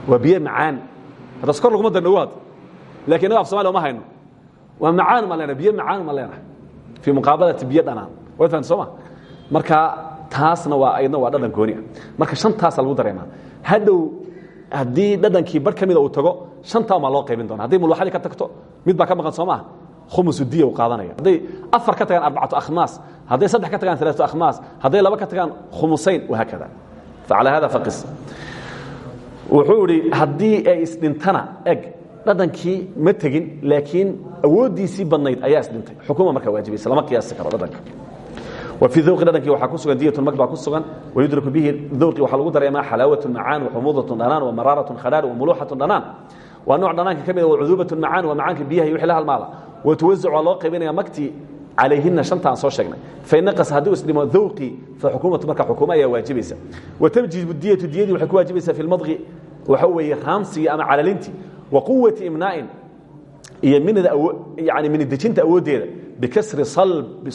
Waa biyo macaan. Hadda skor laguma dandhawaad laakiin innaga af somalia uma hayno. Waa macaan ma leenahay biyo macaan ma leenahay fii muqaabalati biyo dhanaan. Way fahamta soo ma marka taasna waa aydna waa dhadhan gooni ah. Marka shantaasa lagu dareemaa. Hadhow haddii dhadhankii bar ka mida uu tago shantaa maa loo qaybin doona hadday muluuxadii ka tagto mid baa ka maqan soo maaha. Khumusu diya uu qaadanaya. Hadday afar ka tagaan arbacatu akhmaas hadday saddex ka tagaan alaatu akhmaas hadday laba ka tagaan khumusayn wahaakada facalaa hada faqis wuxuu idhi haddii ay isdhintana eg dhadhankii ma tegin laakiin awooddiisii badnayd ayaa isdhintay. Xukuma markaa waajibaysa lama qiyaasi karo dhadhanka وفي ذوق dhadhankii waxaa ku sugan diyة mag baa ku sugan ويudraku bihi ذوqi waxaa lagu dareemaa xalaawaة macaan وxumuudaة dhanaan وmaraaraة khadhaar وmuluuxaة dhanaan waa nooc dhanaanka ka mid وcuduubaة macaan waa macaanka biyaha iyo wixii la halmaada وتuwaزc waa loo qaybinaya magtii calayhina shanta aan soo sheegnay fain naqas hadduu isdhimo dawqii faxukuumatu marka xukuuma ayaa waajibaysa watabjibu diyatu diyadii waxay ku waajibaysaa fi lmadqi waxa weeye raamsigii ama calalintii wa quwati imnaa'in iyo minida yani minidejinta awooddeeda bikasri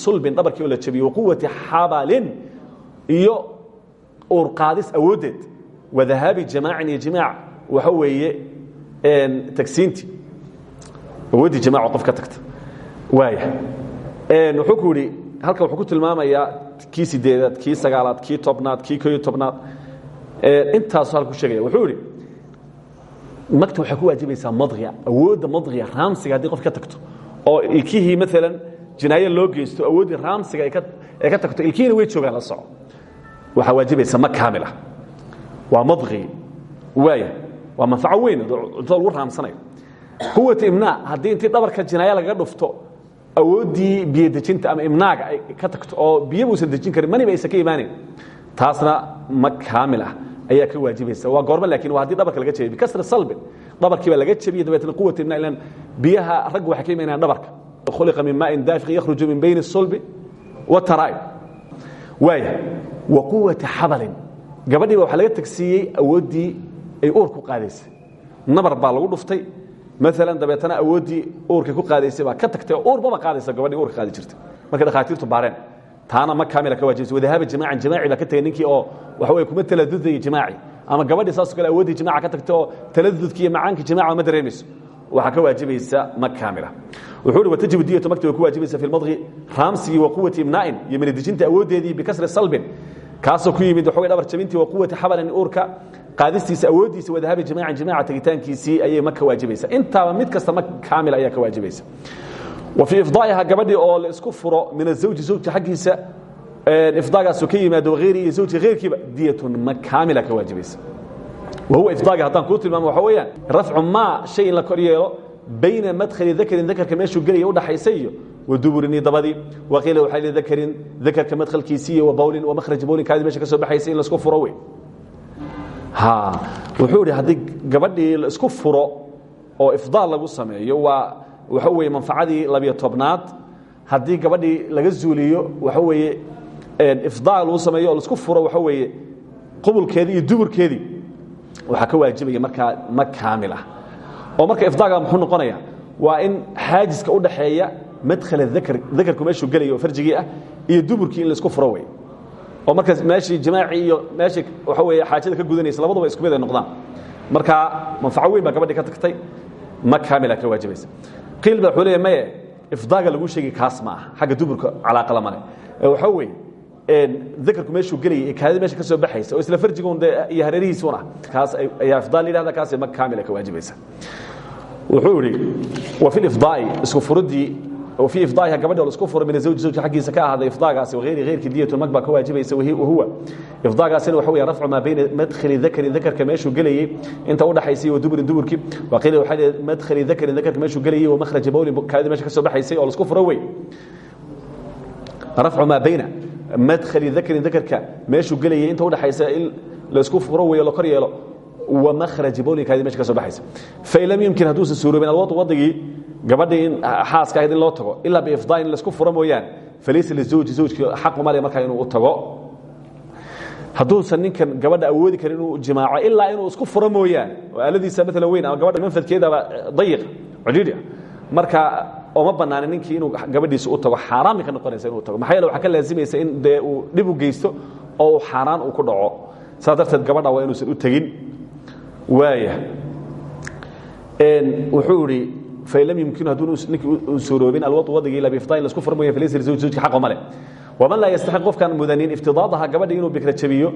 sulbin dhabarkii oo la jabiyo waquwati xabalin iyo uurqaadis awooddeed wadahaabi jamaacin iyo jimaac waxa weeye tagsiintii awooddii jamaaco qof ka tagta waaya wuxuu ku yidhi halkan wuxuu ku tilmaamayaa kii sideedaad kii sagaalaad kii tobnaad kii ko iyo tobnaad intaasu halka ku sheegaya wuxuu yidhi magta waxay ku waajibaysaa madhiya awoodda madhiya raamsiga haddii qof ka tagto oo ilkihii maalan jinaayo loo geysto awooddii raamsiga ay ka tagto ilkihiina way joogaan la soco waxaa waajibaysa mag kaamila. Waa madhigi waaya waa manfaco weyn cuntada lagu quwata imnaa haddii intii dhabarka jinaayo lagaga dhufto awooddii biyodejinta ama imnaaga ay ka tagto oo biyo buusan dejin karin maniba aysan ka taasna mag kaamil ah ayaa ka waajibaysa. Waa goorma laakiin waa haddii dhabarka laga jabiy bikasri salbin dhabarkii laga jabiye dabeetna quwat imna ilan biyaha raggu waxay ka imaanayaan dhabarka khuliqa min maain daafiqin yakhruju min bayni الsulbi watara'ib waaya wa quwati xabalin gabadhiiba waxaa laga tagsiiyey awooddii ay uur ku qaadaysay nabar baa lagu dhuftay maalan dabeetana awooddii uurkay ku qaadaysay baa ka tagtay oo uurbaba qaadaysa gabadhii uurka qaadi jirtay markay dhakhaatiirtu baareen taana ma kaamila ka waajibaysa wadahaaba jamaacan jamaaci baa ka tegay ninkii oo waxa weye kuma taladudayay jamaaci ama gabadhii saasoo kale awooddii jamaaca ka tagtay oo taladudkii iyo macaankii jamaaca ma dareemayso waxaa ka waajibaysa mag kaamila. Wuxuu uhi watajibu diyatu magti way ku waajibaysa fi lmadqi raamsigii wa quwati imnaa'in iyo minidejinta awooddeedii bikasri salbin. Kaasoo ku yimid waxa wey dhabar jabintii wa quwati xabalin uurka. Qaadistiisa awooddiisa wadahaabi jamaacan jamaaca tegitaankiisii ayay mag ka waajibaysa intaaba mid kasta mag kaamila ayaa ka waajibaysa wa fii ifdaa'iha gabadhii oo la isku furo min azawji zawjka xaggiisa ifdaagaasoo ka yimaado wahayri iyo zawjka heyrkiiba diyatun mag kaamila ka waajibaysa wahuwa ifdaaga haddaan kuu tilmaamo waxa weeyaan rafcu maa shay in la kor yeelo bayna madkhali dakarin dakarka meeshuu gelaya udhaxaysa iyo wa duburini dabadii waqiila waxaa li dakarin dakarka madkhalkiisii iyo wa bawlin wa makhraj bawlin kaadi meesha ka soo baxaysa in la isku furo wey. Wuxuu idhi haddii gabadhii la isku furo oo ifdaal lagu sameeyo waa waxa weeye manfacadii labiyo tobnaad haddii gabadhii laga zuuliyo waxa weeye ifdaal lagu sameeyo oo la isku furo waxa weeye qubulkeedii iyo duburkeedii waxaa ka waajibaya markaa mag kaamil ah. Oo marka ifdaaga muxuu noqonaya waa in xaajiska u dhaxeeya madkhala dakr dakarku meeshuu gelaya oo farjigii ah iyo duburkii in la isku furo wey oo markaas meeshii jimaacii iyo meeshii waxa weeye xaajada ka gudanaysa labaduba isku mid ay noqdaan. Marka manfaco weyn baa gabadhii ka tagtay ma kaamila ka waajibaysa. Qiil baa wuxuu leeya maye ifdaaga lagu sheegi kaas ma aha xagga duburka calaaqa lama leh. Ee waxaa weeye dakarku meeshuu gelayay ee kaadida meesha ka soo baxaysa oo isla farjigun dee iyo hareerihiisuun ah kaas ayaa ifdaa la yidhahda kaas ma kaamila ka waajibaysa wuxuu idhi wa fi ifdaai isku furidii وفي إفضائها قبل الاسكو فور من الزوج زوج حقي سكاها هذا إفضاء قاسي وغير غير كدية المقبى كواجب يسوي وهو إفضاء قاسي وحوي رفع ما بين مدخل ذكر ذكر كماش وقلي أنت وضع حيسي ودبر دبر كي وقيل وحال مدخل ذكر ذكر كماش وقلي ومخرج بول كذا ماشي كسب حيسي أو الاسكو فروي رفع ما بين madkhali dakarin dakarka meeshuu gelaya inta udhaxaysa in laysku furo weyo la kor yeelo wa mahraji bowlikaadi meesha ka soo baxaysa. Fain lam yumkin hadduusan suuroobin adwadu waddagii gabadhii in xaaska ahayd in loo tago ilaa biifdaa in laysku furo mooyaane falaysa lizawji zawjkii xaquma le markaa inuu u tago. Hadduusan ninkan gabadha awoodi karin inuu jimaaco ilaa inuu isku furo mooyaane oo aaladiisa maalan weyn ama gabadha manfadkeedaba dayiqa cidhiidhi marka ooma banaana ninkii inuu gabadhiisa u tago xaaraan bay ka noqonaysa inuu tago. Maxaa yeele waxaa ka laazimaysa in dee uu dhib u geysto oo uu xaaraan uu ku dhaco. Saas darteed gabadha waa inuusan u tegin. Waaya. Wuxuu idhi fain lam yumkinu hadduu ninkii suuroobin alwadu wadigi ila biifdaa in lasku furo mooya falaysa lizawji zawjka xaqo male waman laa yastaxiq qofkaan mudanin iftidaadaha gabadha inuu bikra jabiyo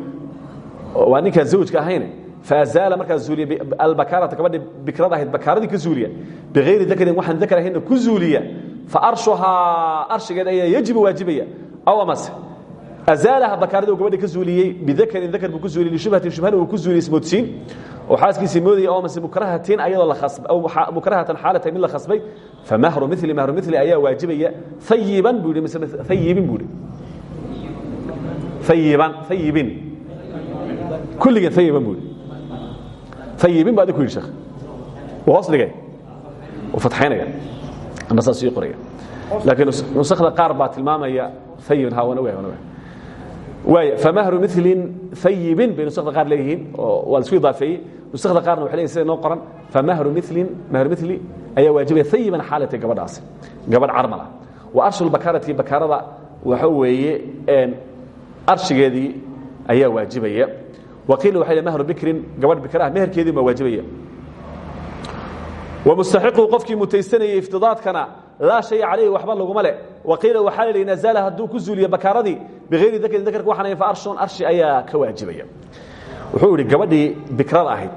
waa ninkaan zawjka ahayne faazaala markaa zuuliya albakarata gabadhi bikrada ahayd bakaaradii ka zuuliya bigayri dakarin waxaan dakar ahayna ku zuuliya faarshuhaa arshigeed ayaa yajibu waajibaya aw amase azaalaha bakaaradii gabadhi ka zuuliyey bidakarin dakar buu ku zuuliyey lishubhatin shubhana ku zuuliyey ismoodsiin oo xaaskiisii moodaya oo mase mukrahatin ayadoo la khasbay aw mukrahatan xaalatan mid la khasbay famahru mahru mithli ayaa waajibaya thayiban buu yidhi mise thayibin buu yidhi thayiban thayibin kulligan thayiban buu thayibin baa adigu ku yidhi sheekh wuu hoos dhigay wuu fatxaynaya ama saas ii qoraya laakiin nusakda qaar baa tilmaamaya thayibin ha wana ogahay wana ogahay waaya famahru milin ayibin bay nusakda qaar leeyihiin oo waa la isku idaafeeyey nusakda qaarna waxay leeyihiin sida noo qoran famahru milin mahru mili ayaa waajibaya ayiban xaalatay gabadhaasi gabadh carmal ah wa arshulbakarati bakarada waxa weeye arshigeedii ayaa waajibaya waqiila waxay mahru bikrin gabadh bikra ah meherkeedii baa waajibaya. Wamustaxiqu qofkii mutaysanayay iftidaadkana laa shaya calayhi waxba laguma le waqiila waxaa la yidhi nazaala hadduu ku zuuliyo bakaaradii bigayri dakrin dakarka waxaan fa arshun arshi ayaa ka waajibaya. Wuxuu yidhi gabadhii bikrada ahayd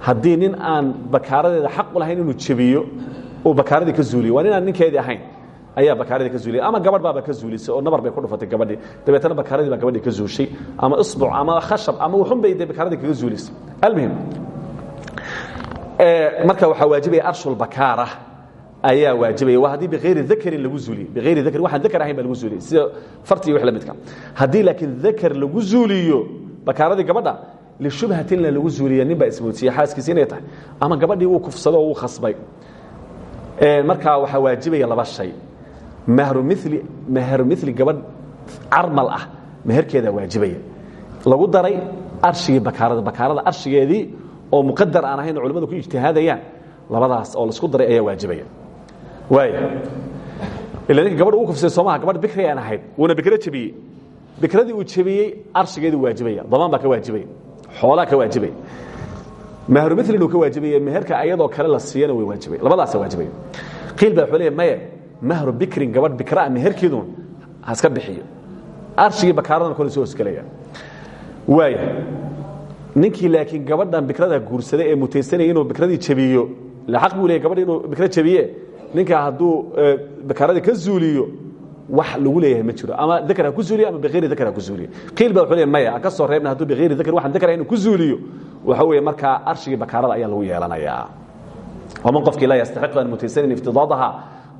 haddii nin aan bakaaradeeda xaq u lahayn inuu jebiyo uu bakaaradii ka zuuliyo waa nin aan ninkeedii ahayn ayaa bakaaradii ka zuuliyay. Ama gabadh baaba ka zuulisay oo nabar bay ku dhufatay gabadhii. Dabeetana bakaaradii baa gabadhii ka zuushay ama isbuc ama khashab ama wuxun bay dee bakaaradii kaga zuulisay. Almuhim marka waxaa waajibaya arshulbakaara ayaa waajibaya waa haddii bikayri dakarin lagu zuuliyo bikayri dakarin waxaan dakar ahayn baa lagu zuuliyey sida farti iyo wix la midka. Haddii laakiin dakar lagu zuuliyo bakaaradii gabadha lishubhatinna lagu zuuliya nin baa ismoodsiiye xaaskiisi inay tahay. Ama gabadhii uu kufsado oo uu khasbay. Markaa waxaa waajibaya laba shay mahru mili mahru mili gabadh carmal ah. Meherkeedaa waajibaya lagu daray arshigii bakaarada bakaarada arshigeedii oo muqadar aan ahayn culimmadu ku ijtihaadayaan labadaas oo la isku daray ayaa waajibaya waaya ila ninka gabadh uu kufsay soomaha gabadh bikri aan ahayd wuuna bikro jebiyey. Bikradii uu jebiyey arshigeedii waajibaya damaan baa ka waajibaya xoolaa ka waajibaya mahru milin uu ka waajibaya meherka ayadoo kale la siiyana way waajibaya labadaasa waajibaya qiil baa wuxuu leeya maye mahru bikrin gabadh bikraa meherkeedun ha iska bixiyo. Arshigii bakaaradana kole soo hosgelaya waaya ninkii laakiin gabadhan bikrada guursaday ee mutaysanaya inuu bikradii jabiyo ila xaq buu leeyahy gabadhi inuu bikra jabiye ninkaa hadduu bakaaradii ka zuuliyo wax lagu leeyahay ma jiro. Ama dakar ha ku zuuliyo ama bikayri dakar ha ku zuuliyo. Qiil baa wuxuu leeyahy maya ha ka soo reebna hadduu bikayri dakar waxaan dakar inuu ku zuuliyo. Waxa weeye markaa arshigii bakaarada ayaa lagu yeelanayaa. Waman qofkii laa yastaxiqu an mutaysanayn iftidaadaha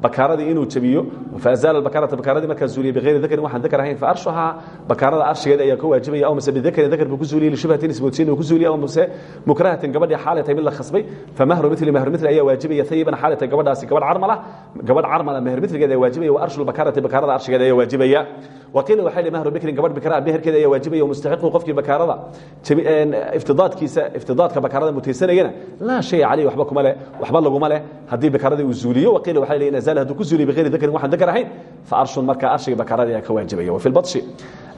bakaaradii inuu jabiyo faazaala bakaarata bakaaradii markaa zuuliya bikayri dakarin waxaan dakar ahayn faarshuhaa bakaarada arshigeeda ayaa ka waajibaya mase bidakarin dakar buu ku zuuliyey lishubhatin ismoodsiin uu ku zuuliyey aw mase mukrahatin gabadhii xaalay tahay mid la khasbay famahru mithli mahru mithli ayaa waajibaya tayiban xaalay tahay gabadhaasi gabadh carmala gabadh carmala mahru mithligeeda ayaa waajibaya wa arshul bakaarati bakaarada arshigeeda ayaa waajibaya. Waqiila waxay li mahru bikrin gabadh bikraa meherkeeda ayaa waajibaya mustaxiqu qofkii bakaarada iftidaadkiisa iftidaadka bakaarada mutaysanayana laa shay calayhi waxba kuma leh waxba laguma leh haddii bakaaradii uu zuuliyo waqiila waxay li azaala hadduu ku zuuliya bihayri dakarin waxaan dakar ahayn fa arshun markaa arshiga bakaarada ayaa ka waajibaya wa fi lbatshi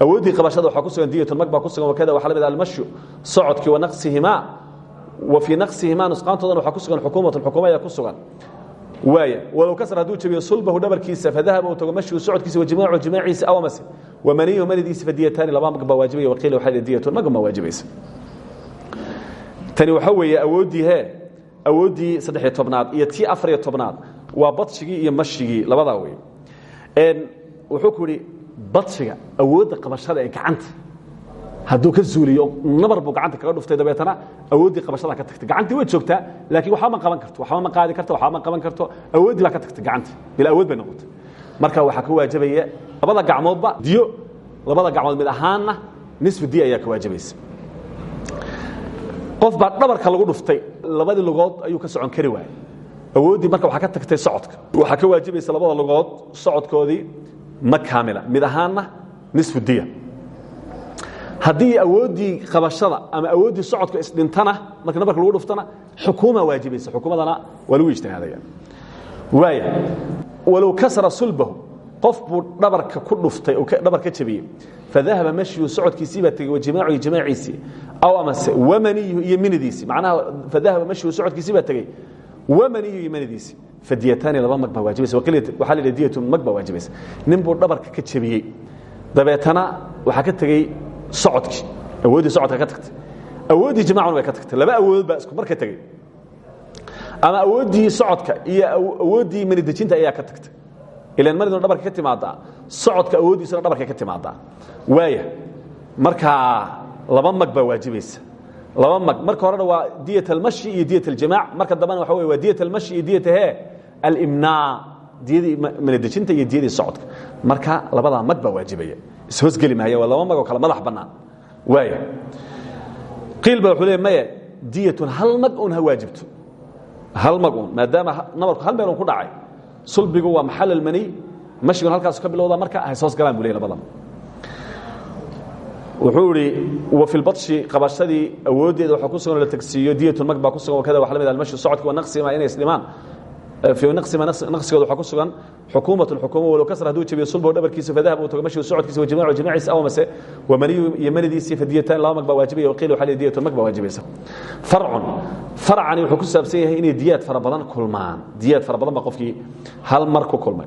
awooddii qabashada waxaa ku sugan diyatun mag baa ku sugan wakada waxaa la mid almashyu socodkii wa naqsihimaa wa fii naqsihimaa nusqaantoodana waxaa ku sugan xukuumatun xukuuma ayaa ku sugan waaya walow kasr hadduu jabiyo sulbahu dhabarkiisa fadahaba uu tago mashyu socodkiisa wajimaacu jimaaciisa aw amase wamaniyu manidiisa fadiyataani laba mag baa waajibaya waqiila waxaa diyatun mag ma waajibaysa tani waxaa weeye awooddii hee awooddii saddexiyo tobnaad iyo tii afariyo tobnaad waa badshigii iyo mashigii labadaa wey wuxuu ku yidhi badshiga awoodda qabashada ee gacanta. Hadduu ka zuuliyo nabar buu gacanta kaga dhuftay dabeetana awooddii qabashada ka tagtay. Gacantii way joogtaa laakiin waxba ma qaban karto waxba ma qaadi karto waxba ma qaban karto. Awooddii baa ka tagtay gacanta. Bila awood bay noqotay. Marka waxaa ka waajibaya labada gacmoodba diyo labada gacmood mid ahaanna nisfu diya ayaa ka waajibaysa qof baa dhabarka lagu dhuftay labadii lugood ayuu ka socon kari waayey awooddii marka waxaa ka tagtay socodka. Waxaa ka waajibaysa labada lugood socodkoodii ma kaamila. Mid ahaanna nisfu diya. Haddii awooddii qabashada ama awooddii socodka isdhintana marka nabarka lagu dhuftana xukuuma waajibaysa. Xukuumadana waa lagu ijtihaadaya. Waaya walow kasra sulbahu qof buu dhabarka ku dhuftay oo dhabar ka jabiyey fadahaba mashyu socodkiisii baa tegey wajimaacuhu jimaaciisii aw amase wamaniyuhu iyo minidiisii. Macnaha fadahaba mashyu socodkiisii baa tegey wamaniyuhu iyo manidiisii fadiyataani laba mag baa waajibaysa mag baa waajibaysa nin buu dhabarka ka jabiyey. Dabeetana waxaa ka tegey socodkii. Awooddii socodka ka tagtay. Awooddii jimacuna way ka tagtay. Laba awoodood baa isku marka tegey ama awooddii socodka iyo awooddii manidejinta ayaa ka tagtay. Ilan maniduna dhabarka ka timaadaa socodka awooddiisuna dhabarka ka timaadaa. Waaya markaa laba mag baa waajibaysa laba mag marka horena waa diyat almashi iyo diyat aljimaac marka dambena waxa wey waa diyat almashi iyo diyat he alimnaa diyadii manidejinta iyo diyadii socodka. Marka labadaa mag baa waajibaya. Ishoosgeli maaya waa laba mag oo kale madax bannaan. Waaya qiil ba wuxuu le maya diyatun hal mag un ha waajibto. Hal mag un maadaama nabarku hal meel un ku dhacay. Sulbigu waa maxal almaniy mashiguna halkaasu ka bilowda marka hay soos galaan bu ley labadaba wuxuu idhi wa fi lbatshi qabashadii awooddeeda waxaa ku sugan la tagsiiyo diyatun mag baa ku sugan wakada waxa la mid almashi socodka wa naqsima inay isdhimaan naqsima naqsigooda waxaa ku sugan xukuumatun xukuumo walow kasr hadduu jabiyo sulbahu dhabarkiisa fadahab uu tago mashigu socodkiisa wajimaacu jimaaciisa aw mase wamaniyu iyo manidiisii fadiyataan laba mag baa waajibaya waqiila waxaa leeyahay diyatun mag baa waajibaysa farcun farcani ku saabsan yahay inay diyaad fara kulmaan. Diyaad fara badan baa hal mar ku kulmay.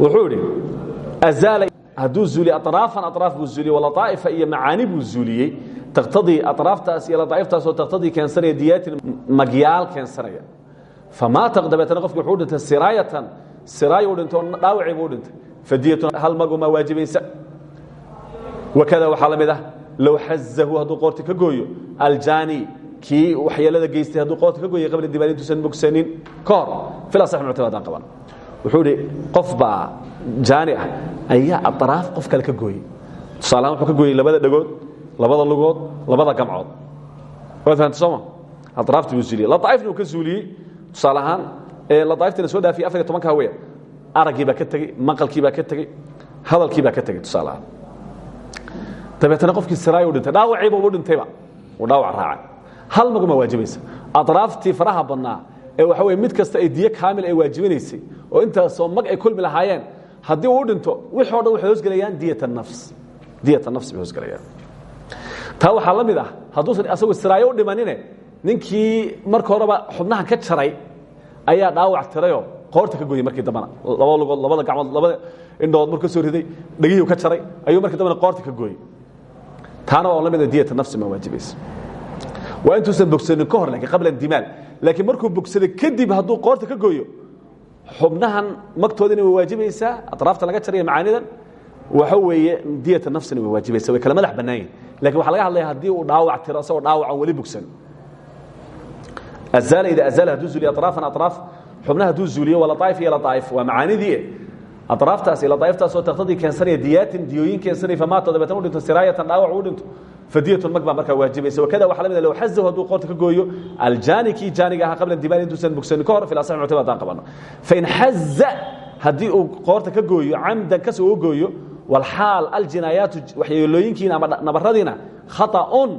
Wuxuu idhi hadduu zuuliye araafan araaf buu zuuliye walaaaifa iyo macaani buu zuuliyey. Taktadii araaftaas iyo lataaiftaasoo taktadii keensanaya diyaatin magyaal keensanaya. Famaataq dabeetana qofki wuxuu dhintay siraayatan siraayo u dhinto dhaawacii buu u dhintay fadiyatun hal maguma waajibaysa wakada waxaa la mid ah low xazahu hadduu qoorta ka gooyo aljaani kii waxyeelada geystay hadduu qoorta ka gooyay qabla dibaanintuusan bogsanin. Ka hor filaas muctamadaan qaban wuxuu idhi qofbaa jaani ah ayaa adraaf qof kale ka gooyey. Tusaalahaan wuxuu ka gooyey labada dhegood labada lugood labada gamcood. Waad fahamta sooma adraafti buu zuuliyey ladaaifna uu ka zuuliyey tusaale ahaan ladaaiftina soo dhaafiyey afariy tobanka haween araggii baa ka tegey maqalkii baa ka tegey hadalkii baa ka tegey tusaale ahaan. Dabeetana qofkii siraay u dhintay dhaawaciiba u dhintayba. Uu dhaawac raacay. Hal maguma waajibaysa. Adraaftii faraha badnaa weye mid kasta ay diyo kaamil ay waajibinaysay oo intaasoo mag ay kulmi lahaayeen haddii uu dhinto wixi o dhan waxay hoosgelayaan diyat nafs. Bay hoosgelayaan taa waxaa la mid ah hadduusan asagoo siraayo u dhimanine ninkii marka horeba xubnahan ka jaray ayaa dhaawac tirayoo qoorta ka gooyey markii dambana laba lugood labada gacmood labada indhood markuu ka soo riday dhegihii ka jaray ayuu markii dambana qoorta ka gooyey. Taana oo la mida diyat nafsi ma waajibaysa waa intuusan bogsanin ka hor lakiin qabla indimaal laakiin markuu bogsaday kadib hadduu qoorta ka gooyo xubnahan magtoodina way waajibaysaa aطraafta laga jaraya macaanidan waxa weeye diyata nafsina way waajibaysa way kala madax bannaan yihin lakin waxa laga hadlaya haddii uu dhaawac tiro isagoo dhaawacan weli bogsan azaala ida azaala hadduu zuuliyo aطraafan aطraaf xubnaha hadduu zuuliyo waa laaa'if iyo laaa'if waa macaanidii aطraaftaas iyo laaa'iftaasoo taktadii keensanaya diyaatin diyooyin keensanaya famaato dabeetna u dhinto siraayatan dhaawac u dhinto fadiyatun mag baa markaa waajibaysa wakada waxa la mid low xazahu hadduu qoorta ka gooyo aljaani kii jaaniga ahaa qabla dibaal intuusan bogsanin ka hor fil asax muctamad haddaan qabano fain xaza haddii uu qoorta ka gooyo camdan kas uu gooyo walxaal aljinaayaatu waxyeelooyinkiina ama nabaradiina khata'un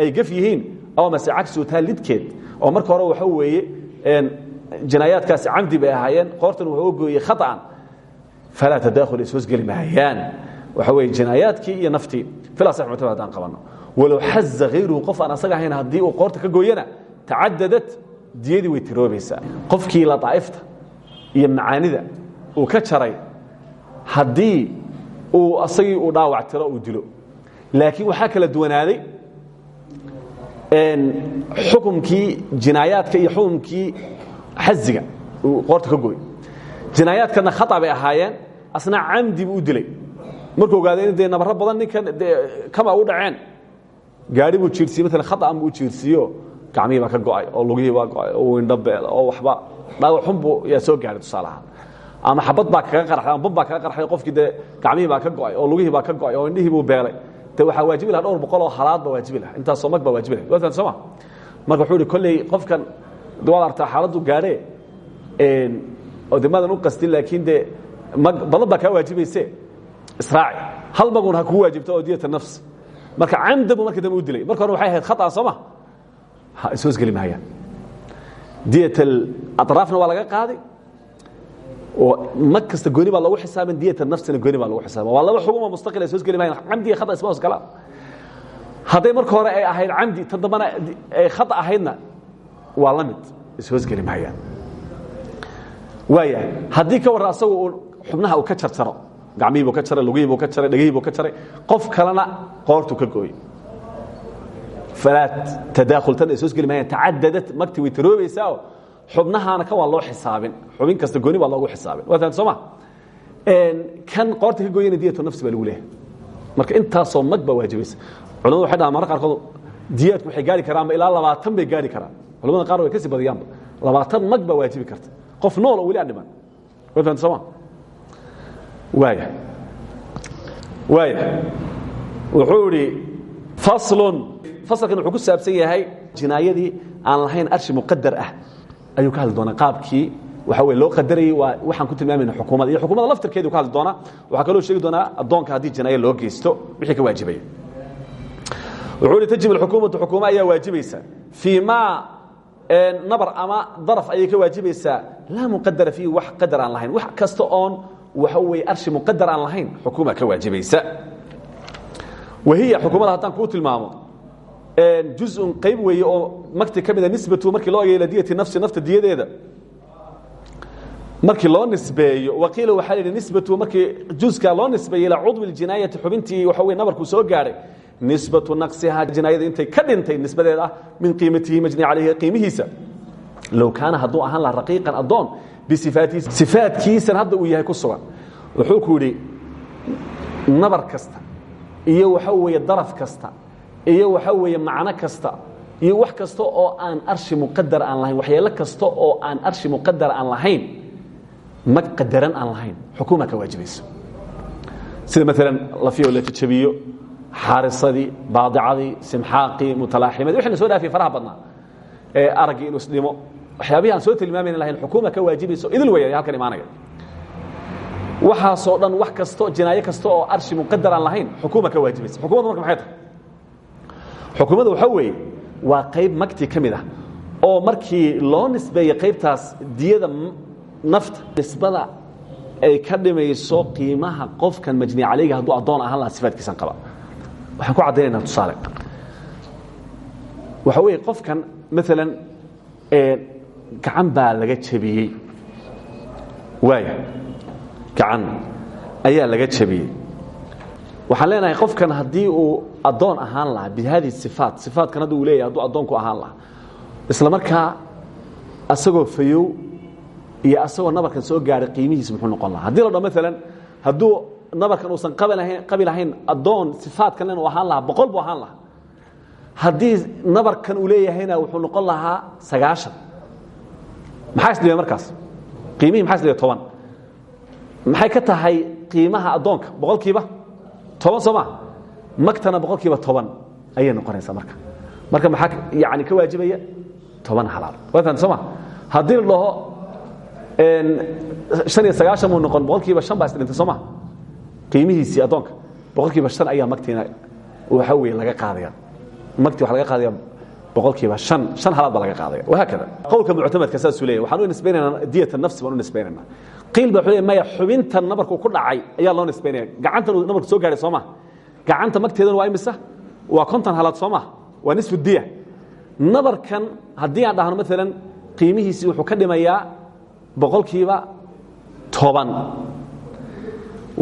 ay gaf yihiin aw mase cagsu taa lidkeed oo marka hore waxa weeye jinaayaadkaasi camdi bay ahaayeen qoortan wuxuu gooyey khaطan falaa tadakhul ishoosgeli mahayaan waxa weye jinaayaadkii iyo naftii haddaan qabanno walow xaza hayruhu qof aan asaga ahayn haddii uu qoorta ka gooyana tacadadat diyadii way tiroobaysaa qofkii ladaa'ifta iyo macaanida uu ka jaray haddii uu asagii uu dhaawac tiro uu dilo laakiin waxaa kala duwanaaday xukumkii jinaayaadka iyo xukumkii xaziga uu qoorta ka gooy jinaayaadkana khata bay ahaayeen asna camdi buu u dilay markuu ogaaday in dee nabaro badan ninkan dee kama u dhaceen. Gaari buu jiirsiye maalan khata'an buu jiirsiiyo. Gacmihii baa ka go'ay oo lugihii baa go'ay oo windhabeel oo waxba dhaawac xun buu yaa soo gaaray tusaale ahaan. Ama xabad baa kaga qarxay ama bab baa kaga qarxay qofkii dee gacmihii baa ka go'ay oo lugihii baa ka go'ay oo indhihii buu beelay. De waxaa waajibi laha dhowr boqol oo halaad baa waajibi laha intaasoo mag baa waajibi laha waa sooma marka wuxuu ihi kolley qofkan waad artaa xaaladdu gaadhee oo de maadan u qastin laakiin dee mag badan baa kaa waajibayse israaci hal magun ha kuu waajibto oo diyata nafs. Marka camda buu marka dambe u dilay. Marka hore waxay ahayd khata soo ma ha ishoosgeli mahayaan diyat aطraafna waa laga qaaday oo mag kasta gooni baa lagu xisaabin diyat nafsina gooni baa lagu xisaabin. Waa laba xugum oo mustaqil ay ishoosgeli mahayaan camdi iyo khata isma hoos galaan hadday marka hore ay ahayd camdi tan dambana ay khata ahaydna waa la mid. Ishoosgeli mahayaan waayahay haddii ka warra asagu xubnaha uu ka jarjaro gacmihii buu ka jaray lugihii buu ka jaray dhegihii buu ka jaray qof kalena qoortuu ka gooyey falaa tadaakhul tan ishoosgeli mahayaan tacadadat magti way taroobaysaa oo xubnahaana kan waa loo xisaabin. Xubin kasta gooni baa loogu xisaabin. Waa fahan soo ma? Kan qoorta ka gooyana diyatu nafsi baa lagu leeyahay. Marka intaasoo mag baa waajibaysa culamadu waxay dhahaan mararka qaarkood diyaadku waxay gaari karaanba ilaa labaatan bay gaari karaan. Culamada qaar way ka sii badiyaanba labaatan mag baa waajibi karta. Qof nool oo weli aan dhiman. Waa fahan soo ma wuxuu idhi faslun. Fasalkan wuxuu ku saabsan yahay jinaayadii aan lahayn arshi muqadar ah. Ayuu ka hadli doonaa qaabkii. Waxa wey loo qadarayey waa waxaan ku tilmaamayna xukuumadda iyo xukuumadda laftirkeedu ka hadli doonaa waxaa kaloo sheegi doonaa addoonka haddii jinaayo loo geysto wixii ka waajibaya wuxuu ihi tajib alxukuumatu xukuumo ayaa waajibaysa. Fii maa nabar ama daraf ayay ka waajibaysaa. Laa muqadara fiihi wax qadar aan lahayn. Wax kasta oon waxa weye arshi muqadar aan lahayn xukuuma ka waajibaysa. Wahiya xukuumadda haddaan kuu tilmaamo juzun qayb weeye oo magti ka mida nisbatu markii loo eego ila diyati nafsi nafta diyadeeda. Markii loo nisbeeyo waqiila waxaa la yidhi nisbatu markii juzka loo nisbeeyey ilaa cudwi ljinaayati xubintii waxa weye nabarkuu soo gaadhay nisbatu naqsihaa jinaayada intay ka dhintay nisbadeed ah min qiimatihi majni calayhi qiimihiisa. Low kaana hadduu ahaan laha raqiiqan addoon bisifaatihi sifaadkiisan hadda uu yahay ku sugan wuxuu ku yidhi nabar kasta iyo waxa weeye daraf kasta iyo waxa weeye macno kasta iyo wax kasta oo aan arshi muqadar aan lahayn waxyeelo kasta oo aan arshi muqadar aan lahayn mag qadaran aan lahayn xukuuma ka waajibayso sida maalan lafiyo la jajabiyo xaarisadii baadicadii simxaaqii mutalaaximadii wixii la soo dhaafiyey faraha badnaa ee araggii inuu isdhimo waxyaabihii aan soo tilmaamayna lahayn xukuuma ka waajibayso idil weya halkan imaanaya waxaasoo dhan wax kasto jinaayo kasta oo arshi muqadar aan lahayn xukuuma ka waajibaysa. Xukuumaddu marka maxay tahay? Xukuumadda waxaa weeye waa qayb magti ka mid ah oo markii loo nisbeeyey qaybtaas diyada nafta nisbada ay ka dhimayso qiimaha qofkan majni calayga hadduu addoon ahaan lahaa sifaadkiisan qaba. Waxaan ku caddaynaynaa tusaale. Waxa weeye qofkan maalan gacan baa laga jabiyey. Waaya gacan ayaa laga jabiyey. Waxaan leenahay qofkan haddii uu addoon ahaan lahaa bi hadihi sifaat sifaatkan hadda uu leeyahay hadduu addoonku ahaan lahaa isla markaa asagoo fayow iyo asagoo nabarkan soo gaaray qiimihiis muxuu noqon lahaa. Hadii la dho maalan hadduu nabarkan uusan qabilahayn qabi lahayn addoon sifaatkan len uu ahaan lahaa boqol buu ahaan lahaa. Haddii nabarkan uu leeyahayna wuxuu noqon lahaa sagaashan maxaa isdhibay markaas? qiimihii maxaa isdhibay toban? Maxay ka tahay qiimaha addoonka? Boqolkiiba? Toban soo maa magtana boqolkiiba toban ayay noqonaysaa marka. Marka maxaa yani ka waajibaya? Toban halaal. Waatan soo ma? Haddii la dhaho han iyo sagaashan buu noqon boqolkiiba shan baa isdhintay soo ma? Qiimihiisii addoonka. Boqolkiiba shan ayaa magtiina waxa weye laga qaadaya magtii waxa laga qaadaya boqolkiiba an an halaad baa laga qaadaya. Wahaakada qowlka muctamadka saasuu leeyahy waxaan u nisbaynaynaa diyata nafsi baan u nisbaynaynaa qiil ba wuxuu leey maya xubintan nabarku ku dhacay ayaa loo nisbaynaya. Gacantan uu nabarku soo gaadhay soo ma. Gacanta magteedana waa imisa? Waa konton halaad soo ma. Waa nisfu diya. Nabarkan haddii aan dhahno maalan qiimihiisii wuxuu ka dhimayaa boqolkiiba toban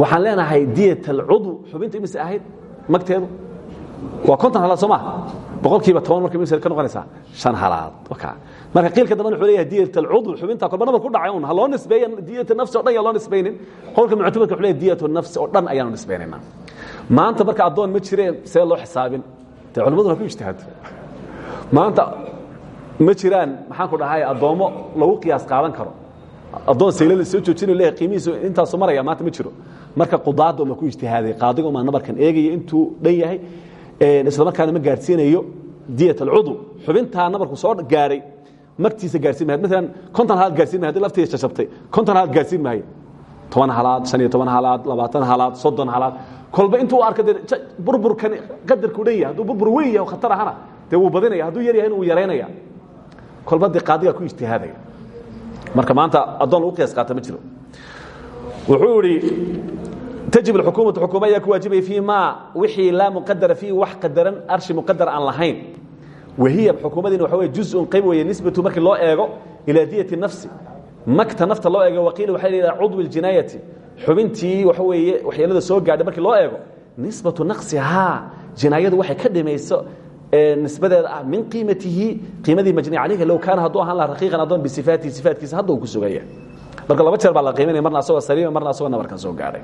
waxaan leenahay diyat alcudw xubinta imise ahayd? Magteedu? Waa konton halaad soo maa boqolkiiba toban marka mise ka noqonaysaa shan halaad marka qiilka damban wuxuu leeyahay diyat alcudw xubinta kolba nabar ku dhacay un ha loo nisbeeya diyat nafsi o dhan yaa loo nisbaynin qowlka muctamadka wuxuu leeyahay diyat nafsi oo dhan ayaanu nisbaynaynaa maanta marka addoon ma jireen see loo xisaabin. Dee culimmadu ha ku ijtihaado maanta ma jiraan maxaan ku dhahay addoommo lagu qiyaas qaadan karo. Addoon saylada soo joojinayo leeyahay qiimihiisu intaasu maraya maanta ma jiro. Marka qudaadda uma ku ijtihaaday qaadiga umaa nabarkan eegaya intuu dhan yahay isla markaana ma gaadhsiinayo diyat alcudw xubintaa nabarku soo gaaray magtiisa gaarsiin mahay. Maalan konton halaad gaarsiin mahay haddii laftiisa jajabtay konton toban halaad shan iyo toban halaad labaatan halaad soddon halaad. Kolba intuu arka burburkan qadarku dhan yahay burbur weyn yahay khatar ahana dee wuu badinaya hadduu yar yahay wuu yaraynaya kolba dee ku ijtihaadaya. Marka maanta addoon lagu qiyaas qaata ma jiro. Wuxuu tajib alxukuumatu xukuuma ayaa ku waajibaya fii ma wixii laa muqadara fiihi wax qadaran arshi muqadar aan lahayn wahiya xukuumadiina waxa wey juzun qayb weeye nisbatu markii loo eego ilaa diyati nafsi magta nafta loo eego waqiila waxay la yidhaha cudwi ljinaayati xubintii waxa weeye waxyeelada soo gaadhay markii loo eego nisbatu naqsihaa jinaayadu waxay ka dhimayso nisbadeeda ah min qiimatihi qiimadii majni calayha low kaana hadduu ahaan laha raqiiqan addoon bisifaatihi sifaatkiisa hadda ku sugaya marka laba jeer baa la qiimanaya marna asagoo saliima marna asagoo nabarkan soo gaadhay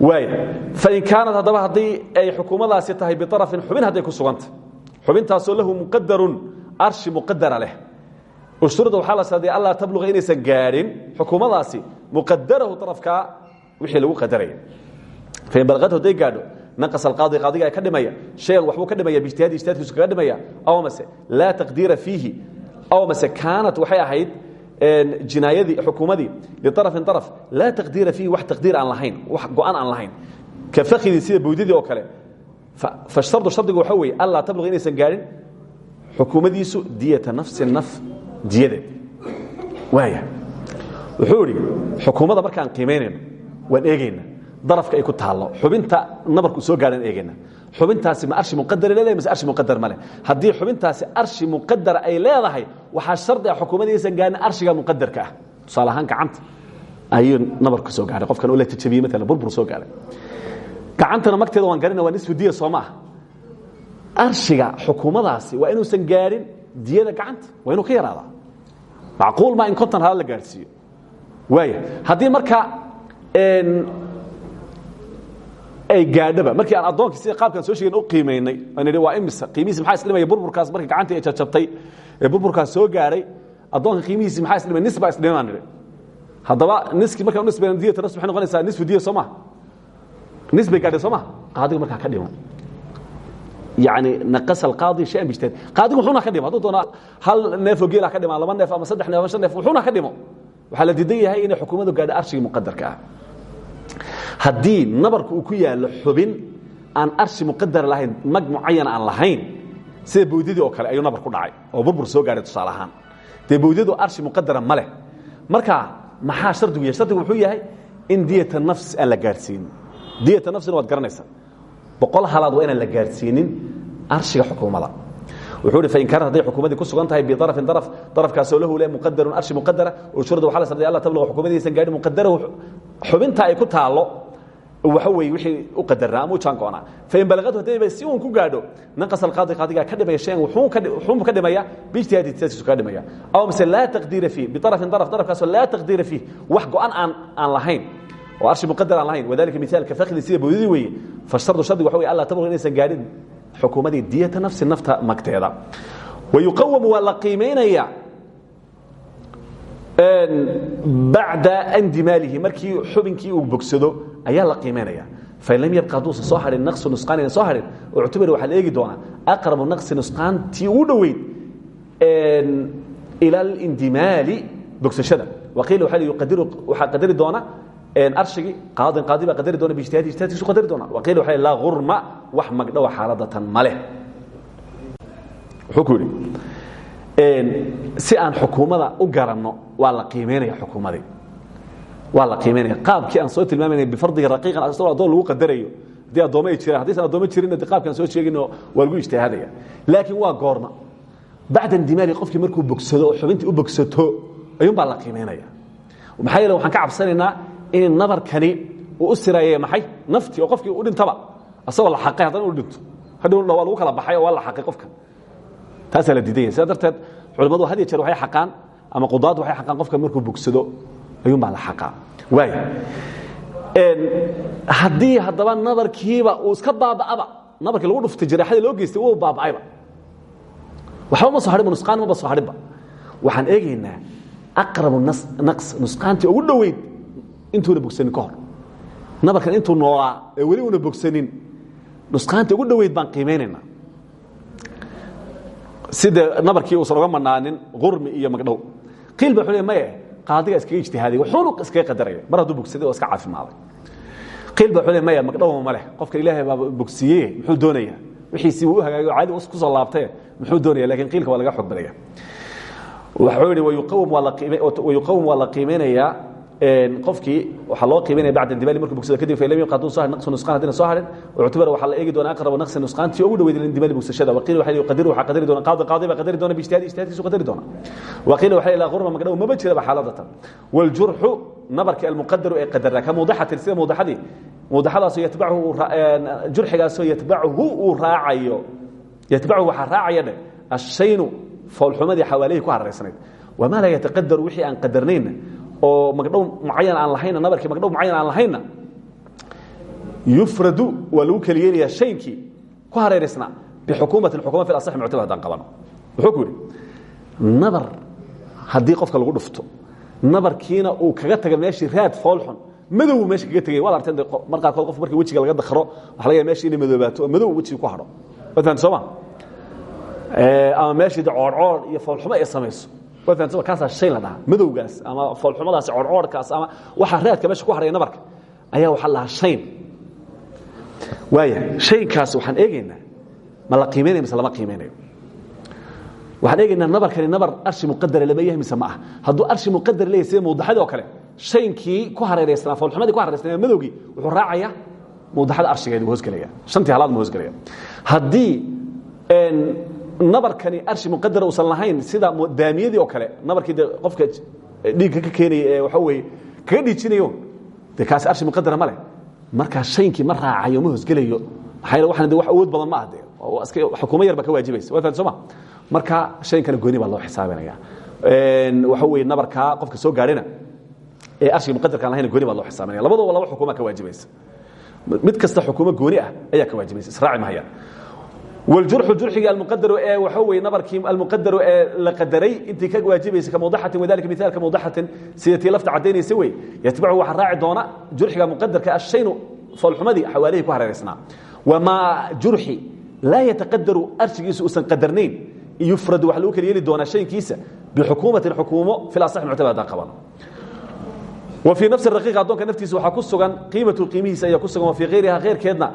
waaya fain kaanat haddaba haddii ay xukuumadaasi tahay biarafin xubin hadday ku suganta. Xubintaasoo lahu muqadarun arshi muqadara leh. Ushurda waxaa la shardiya allaa tabluqa inaysan gaadhin xukuumadaasi muqadarahu arafkaa wixii lagu qadaraya fain balaqat hadday gaadho naqas alqaadi qaadiga ka dhimaya shayan waxbuu ka dhimaya biijtihaadi ijtihaadkiisu kaga dhimaya aw mase laa taqdiira fiihi. Aw mase kaanat waxay ahayd jinaayadii xukuumadii liarafin araf laa taqdiira fiihi wax taqdiir aan lahayn wax go-an aan lahayn. Ka fakidii sida bawdidii oo kale. Fashardu shardigu waxa weeye allaa tabluq inaysan gaadhin xukuumadiisu diyata nafsi naf diyadeed waaya. Wuxuu idhi markaan qiimaynayno waan eegayna darafka ay ku taallo xubinta nabarku soo gaadhaan eegayna xubintaasi ma arshi muqadara leedahay mise arshi muqadar ma leh? Haddii xubintaasi arshi muqadara ay leedahay waxaa shardi ah xukuumadda inaysan gaadhin arshiga muqadarka ah. Tusaale ahaan gacanta. Ayuu nabarku soo gaadhay qofkan oo la jajabiyey maalan burbur soo gaadhay gacantana magteeda waan garina waa nisfu diya soo maaha. Arshiga xukuumadaasi waa inuusan gaadhin diyada gacanta. Waa inuu ka yaraadaa. Macquul maa in konton halaad la gaadhsiiyo waaya haddii marka ay gaadhaba. Markii aan addoonkii sida qaabkaan soo sheegen u qiimaynay aan idhi waa imisa qiimihiisi maxaa isdhimaya burburkaas markii gacantii ay jajabtay ee burburkaas soo gaadhay addoonka qiimihiisi maxaa isdhimay? Nis baa isdhiman aan idhi haddaba niskii markaan u nisbayna diyata nafs waxay noqonaysaa nisfu diya soo maha. Nis bay gaadhay soo maha. Qaadigu markaa ka dhiman. Yani naqasa alqaadi shayan bijtihaad qaadigu wuxuuna ka dhimo hadduu doono hal neefoo geela ka dhima laba neef ama saddex neef ama shan neef wuxuuna ka dhimo waxaa la diidan yahay inay xukuumaddu gaadho arshigii muqadarka ah haddii nabarku uu ku yaallo xubin aan arshi muqadara lahayn mag mucayana aan lahayn sida bawdadii oo kale ayuu nabar ku dhacay oo burbur soo gaadhay tusaale ahaan. Dee bawdadu arshi muqadara ma leh. Marka maxaa shardigu yahay? Shardigu wuxuu yahay in diyata nafs aan la gaadhsiinin diyata nafsina waad garanaysaa. Boqol halaad waa inaan la gaadhsiinin arshiga xukuumada. Wuxuu hi fain kaanat hadday xukuumadii ku sugan tahay biarafin daraf darafkaasoo lahu le muqadarun arshi muqadara oo shurada waxa la sardiya alla tabluqa xukuumadiyaysan gaadhin muqadarahu xubinta ay ku taallo waxa weeye wixii u qadarnaa ama u jaan go'naa fain balaqatu haddayba si uun ku gaadho naqas alqaadi qaadigaa ka dhimaya shayan wuxuunbu ka dhimaya biijtihaadi ijtihaadkiisu kaga dhimaya aw mise laa taqdiira fiih biarafin daraf darafkaasoo laa taqdiira fiih wax go'an aan aan lahayn oo arshi muqadar aan lahayn wadalika mithaalka fakdi sida bawdadii weeye fashardu shardigu waxa wey alla tabluq inaysan gaadhin xukuumadii diyata nafsi nafta magteeda wayuqawamu waa la qiimaynaya bacda andimaalihi markii xubinkii uu bogsado ayaa la qiimaynaya fain lam yabqa hadduusan soo harin naqsu nusqaan aynan soo harin uctubira waxaa la eegi doonaa aqrabu naqsi nusqaantii ugu dhoweyd ila alindimaali bogsashada. Waqiila waxaa qadari doona arshigii qaadin qaadi baa qadari doona biijtihaadi ijtihaadkiisu qadari doona. Waqiila waxa laa gurma wax magdhowa xaaladatan ma leh. Wuxuu ku yidhi si aan xukuumada u garanno waa la qiimaynaya xukuumadii waa la qiimaynaya qaabkii aan soo tilmaamayna bifardiga raqiiqan asagoo addoon lagu qadarayo haddii addoommo ay jiraan haddaysan addoommo jirinna de qaabkaan soo sheegino waa lagu ijtihaadaya. Laakiin waa goorma. Bacda indimaali qofkii markuu bogsado oo xubintii u bogsato ayuunbaa la qiimaynaya maxaa yeele waxaan ka cabsanaynaa in nabarkani uu u siraye maxay? Naftii oo qofkii u dhintaba asagoo la xaqay haddana u dhinto. Hadhow waa lagu kala baxay oo waa la xaqay qofka taasaa la diidanya sidaa darteed culimmadu had iyo jeer waxay xaqaan ama qudaaddu waxay xaqaan qofka markuu bogsado ayuunbaa la xaqaa waaya haddii haddaba nabarkiiba uu iska baaba'aba nabarkii lagu dhuftay jaraaxadii loo geystay wuu baaba'ayba. Waxba ma soo hadhinba nusqaan maba soo hadhinba waxaan eegaynaa aqrabu naqs nusqaantii ugu dhoweyd intuuna bogsanin ka hor. Nabarkan intuu noolaa ee weli una bogsanin nusqaantii ugu dhoweyd baan qiimaynaynaa sida nabarkii uusan uga manaanin urmi iyo magdhow. Qiil ba u maye qaadiga iskaga ijtihaaday wuxuunu iskaga qadaraya mar hadduu bogsaday oo iska caafimaaday qiil ba u maya magdhow ma leh. Qofka ilaahay baa bogsiiye muxuu doonaya wixiisii uu u hagaagay oo caadi ku soo laabtee muxuu doonaya laakiin qiilka waa laga xoog badaya wuxuu yidhi wayuqawm waa la qiimaynayaa qofkii waxaa loo qiimaynaya bacda indimaali markuu bogsado kadib falam soo harin naqsu nusqaan haddina soo harin uctubara waxaa la eegi doonaa aqraba naqsi nusqaantii ugu dhaweyd lindimaali bogsashada. Waqiila waxa yuqadiru waxaa qadari doona qaadi qaadi baa qadari doona biijtihaadi ijtihaadkiisu qadari doona. Waqiila waxa ilaa qurma magdhow maba jiraba xaaladatan. Waljurxu nabarkii almuqadaru ee qadarna ka muudaxatin sida muudaxadii muudaxadaasoo yatbachu jurxigaasoo yatbachu uu raacayo. Yatbachu waxaa raacaya dheh ashaynu foolxumadii xawaalihii ku haraysnayd wamaa laa yataqadaru wixii aan qadarnayna oo magdhow mucayan aan lahayna nabarkii magdhow mucayan aan lahayna yufradu waa lagu keli yeelayaa shaykii ku hareeraysnaa bixukuumatin xukuma fi asaxi muctamad haddaan qabano. Wuxuu ku yidhi? Nabar haddii qofka lagu dhufto nabarkiina uu kaga taga meeshii raad foolxun madow meesha kaga tegay. Waad arteen mar qaarkood qof markii wejiga laga dakhro waxa laga yahay meesha inay madoobaato oo madow wejiga ku hadho. Waad fahamta soo ma? Ama meeshii de coorcoor iyo foolxumo ay samayso kaasaa shay la dhahaa madowgaas ama foolxumadaasi coorcoorkaas ama waxa raadka meesha ku haraya nabarka ayaa waxaa la dhahaa shayn. Waaya shaynkaas waxaan eegaynaa ma la qiimaynaya mise lama qiimaynayo waxaan eegaynaa nabarkani nabar arshi muqadara lama yahay mise ma ah hadduu arshi muqadar leeyahay sida mawdaxadii oo kale? Shaynkii ku hareeraysnaa foolxumadii ku hareeraysnaa madowgii wuxuu raacayaa mawdaxada arshigeedi buu hoosgelaya shantii halaad buu hoosgelaya haddii nabarkani arshi muqadara uusan lahayn sida daamiyadii oo kale nabarkii qofka dhiigka ka keenaya ee waxa weye kaga dhiijinayo de arshi muqadara ma leh. Markaa shaynkii ma raacayo ma hoosgelayo maxaa waxaan de wax awood badan ma ah de xukuumo yar baa ka waajibaysa. Waa soo ma? Marka shaynkana gooni baa loo xisaabinaya. Waxa weye nabarkaa qofka soo gaadhina ee arshiga muqadarkaan lahayn gooni baa loo xisaabinaya. Labadaba laba xukuuma ka waajibaysa. Mid kasta xukuumo gooni ah ayaa ka waajibaysa israaci mahayaan والجرح جرحي المقدر ee waxa weey nabarkii المقدر ee la qadaray intii ka waajibaysa ka mawdaxatin wadalika mithal ka mawdaxatin sidii lafta cadeynaysa way yatbacu waxa raaci doona jurxiga muqaddarka ashaynu falxumadi xawaalihi ku hareereysna wama jurxi la yataqaddaru arshigiisu usan qadarnayn yufrad wax lagu kala yeeli doona shaykiisa bixukuumatin xukuumo fil asah mu'tabada qaban وفي نفس الرقيق adoonka naftiisa waxa ku sugan qiimatu qiimihiisa ayaa ku sugan fi غيرها غيرkeedna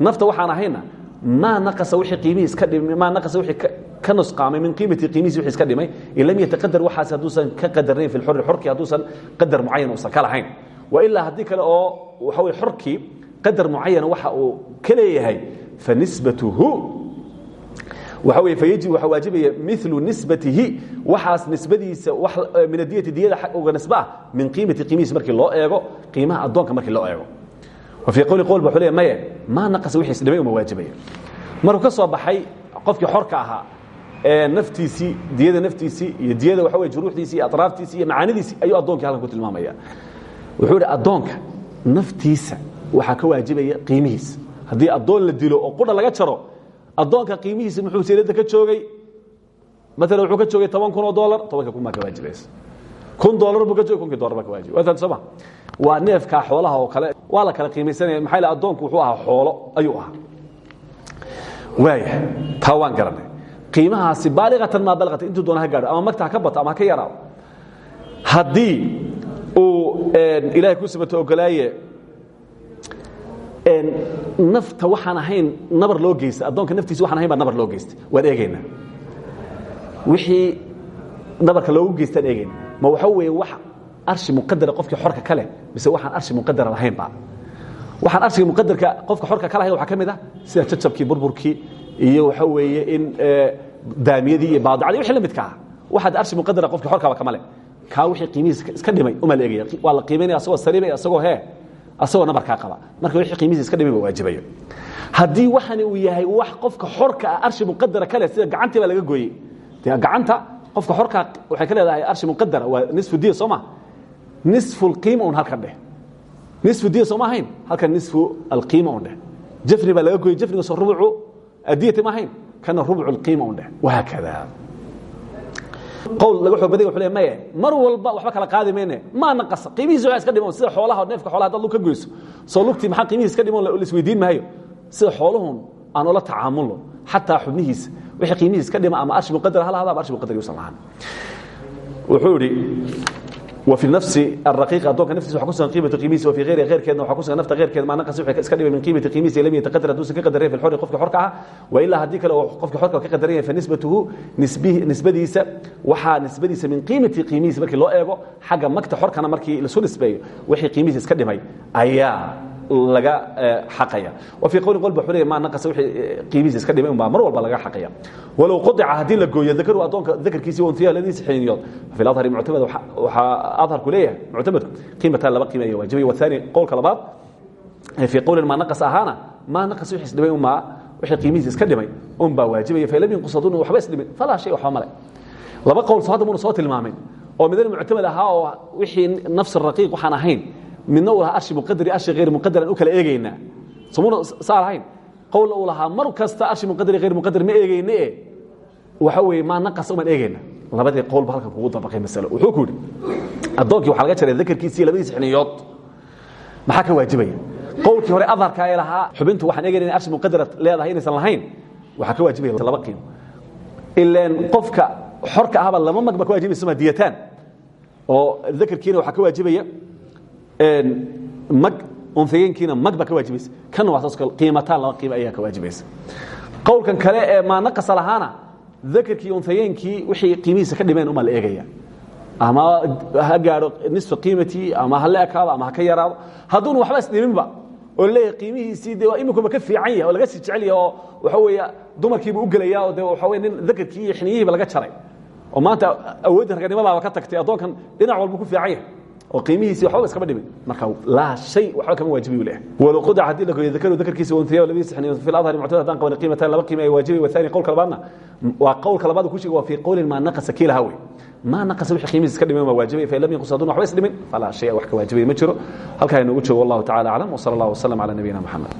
nafta waxaan ahayna maa naqasa wixii qiimihiis ka dhimay maa naqasa wixii ka nusqaamay min qiimati qiimihiis wixii iska dhimay in lam yataqadar waxaas hadduusan ka qadarnayn fi lxurri xorkii hadduusan qadar mucayan uusan ka lahayn wa ilaa haddii kale oo waxa weye xorkii qadar mucayana waxa uu ka leeyahay fa nisbatuhu waxa weye fayajib waxaa waajibaya milu nisbatihi waxaas nisbadiisa min adiyati diyada uga nisba ah min qiimati qiimihiis markii loo eego qiimaha addoonka markii loo eego وفي قول قول بخليه ما ما نقص وحي سدمي وما واجبيه maruu ka soo baxay qofkii xorka ahaa ee naftiisi diyada naftiisi iyo diyada waxa way juruuxdiisi iyo atraaftiisi iyo macaanidiisi ayuu adoonkii halkan ku tilmaamaya wuxuu yiri adoonka naftiisa waxa ka waajibaya qiimihiisa hadii adoon la dilo oo qudha laga jaro adoonka qiimihiisa muxuu seelada ka joogay مثلا wuxuu ka joogay 10 kun oo dollar 10 kun ma ka waajibaysa kun dollar buu ka joogay kun dollar ma ka waajibay waa sabab waa neefka xoolaha oo kale. Waa la kala qiimaysanaya maxay la adoonku wuxuu ahaa xoolo. Ayuu ahaa. Waaya taa waan garanay qiimahaasi baaliqatan maa balaqata intuu doona ha gaadho. Ama magta ha ka bato ama ha ka yaraado haddii uu ilaahay ku sabato ogolaaye nafta waxaan ahayn nabar loo geysta addoonka naftiisa waxaan ahayn baa nabar loo geystay. Waan eegaynaa wixii nabarka loogu geystaan eegayn ma waxa weeye wax arshi muqadara qofkii xorka ka leh mise waxaan arshi muqadara lahaynba. Waxaan arshiga muqadarka qofka xorka ka lahayn waxaa ka mid ah sida jajabkii burburkii iyo waxa weeye in daamiyadii iyo baadicadii wixii la midka ah. Waxaad arshi muqadara qofkii xorkaaba kama leh. Kaa wixii qiimihiisa iska dhimay uma la eegaya. Waa la qiimaynaya asagoo sariibay asagoo hee asagoo nabarkaa qaba. Marka wixii qiimihiisa iska dhimay ba waajibaya haddii waxani uu yahay wax qofka xorka ah arshi muqadara ka leh sida gacantii baa laga gooyey. Dee gacanta qofka xorkaa waxay ka leedahay arshi muqadara waa nisfu diya soo ma nisfu lqiima un halkan dheh. Nisfu diya soo ma ahayn halkan nisfu alqiima un dheh. Jafni baa laga gooyey jafniga soo rubucu adiyati ma ahayn kana rubucu alqiima un dheh. Wahaakada qowl laga xoog badaya wuxuu leeyahay maye mar walba waxba kala qaadi mayne ma naqasa qiimihiisa waxa iska dhimo sida xoolaha neefka xoolaha dad lu ka goyso. Soo lugtii maxaa qiimihiisa iska dhimo la isweydiin maayo. Sida xooluhun aan ula tacaamulno xataa xubnihiisa wixii qiimihiisa iska dhima ama arshi muqadar ha lahada ama arshi muqadar yuusan lahaan wuxuu yidhi وفي النفس الرقيق أدونك نفسه وحكو سن قيمة قيميسه وفي غير غير كذا وحكو سن نفط غير كذا ما نقص وحكو اسكدي من قيمة قيميسه لم يتقدر دوس كقدر في الحر قفك حركها وإلا هديك لو قفك حركه كقدريه فنسبته نسبه نسبديسه وحا نسبديسه من قيمة قيميسه markii loo eego xaga magta xorkana markii la soo nisbeeyo wixii qiimihiisa iska dhimay ayaa laga eh, xaqaya. Wa fii qowlin walba xulaya maa naqasa wixii eh, qiimihiisa iska dhimay unbaa mar walba laga xaqaya. Walow qudica haddii la gooyo dakaru addoonka dakarkiisii wanfiya ladiisa xiiniyood fi ladhari muctamad waxaa adharku leeyahay muctamadku qiimataan laba qiima ayaa waajibay. Wathani qowlka labaad eh, fii qowlin maa naqas ahaana maa naqas wixiis dhimay unbaa wixii qiimihiisa iska dhimay unbaa waajibaya falam yinqus haduuna waxba isdhimin falaa shay waxba male laba qowl soo hadda muuna soo tilmaamin. Oo midan muctamad ahaa oo wixii nafsi raqiiq waxaan ahayn midna u lahaa arshi muqadari arshi hayr muqadar aan u kala eegaynaa somuna saa lahayn qowla uu lahaa mar kasta arshi muqadari hayr muqadar ma eegayne e waxa weeye maa naqasa umaan eegaynaa labadii qowlba halkan kugu dabaqay masalo wuxuu ku yidhi addoonkii waxaa laga jaray dakarkiisii labadiisa xiniyood maxaa ka waajibaya? Qowlkii hore adharka ee lahaa xubintu waxaan eegayna inay arshi muqadara leedahay inaysan lahayn. Waxaa ka waajibaya laba qiimo. Ileen qofka xorka ahba laba mag ba ka waajibaysa ma diyataan oo dakarkiina waxaa ka waajibaya mag unfayeenkiina mag ba ka waajibaysa kana waa saas qiimataan laba qiimo ayaa ka waajibaysa qowlkan kale ee maa naqasa lahaana dakarkii unfayeenkii wixii qiimihiisa ka dhimeen uma la eegaya. Ama ha gaadho nisfa qiimatii ama ha la ekaado ama ha ka yaraado. Hadduuna waxba isdhiminba oo la leeyahay qiimihiisii de waa imikuba ka fiican yahay oo laga sii jecel yahay oo waxa weeye dumarkiiba u gelaya oo de waxa weye nin dakarkii iyo xiniyihiiba laga jaray. Oo maanta awoodda raganimadaaba ka tagtay addoonkan dhinac walba ku fiican yahay oo qiimihiisi wababa iskama dhimin marka laa hay waba kama waajibi leh. Walqud haddii lagoyo dakaru dakarkiisa untiya labadii saxni fi adhari muctada hadaan qaban qiimataan laba qiime ay waajibi waani qowlka labaadna. Waa qowlka labaad ku sheega waa fii qowlin maa naqasa kiilaha wey maa naqasa wixii qiimihiisa iska dhimin ma waajibay fa lam yanqus hadun waxba is dhimin falaa shay wax ka waajibay ma jiro. Halkaa inoogu joogo wallahu tacala aclam wasala allah wasalam cala nabiyina maxamed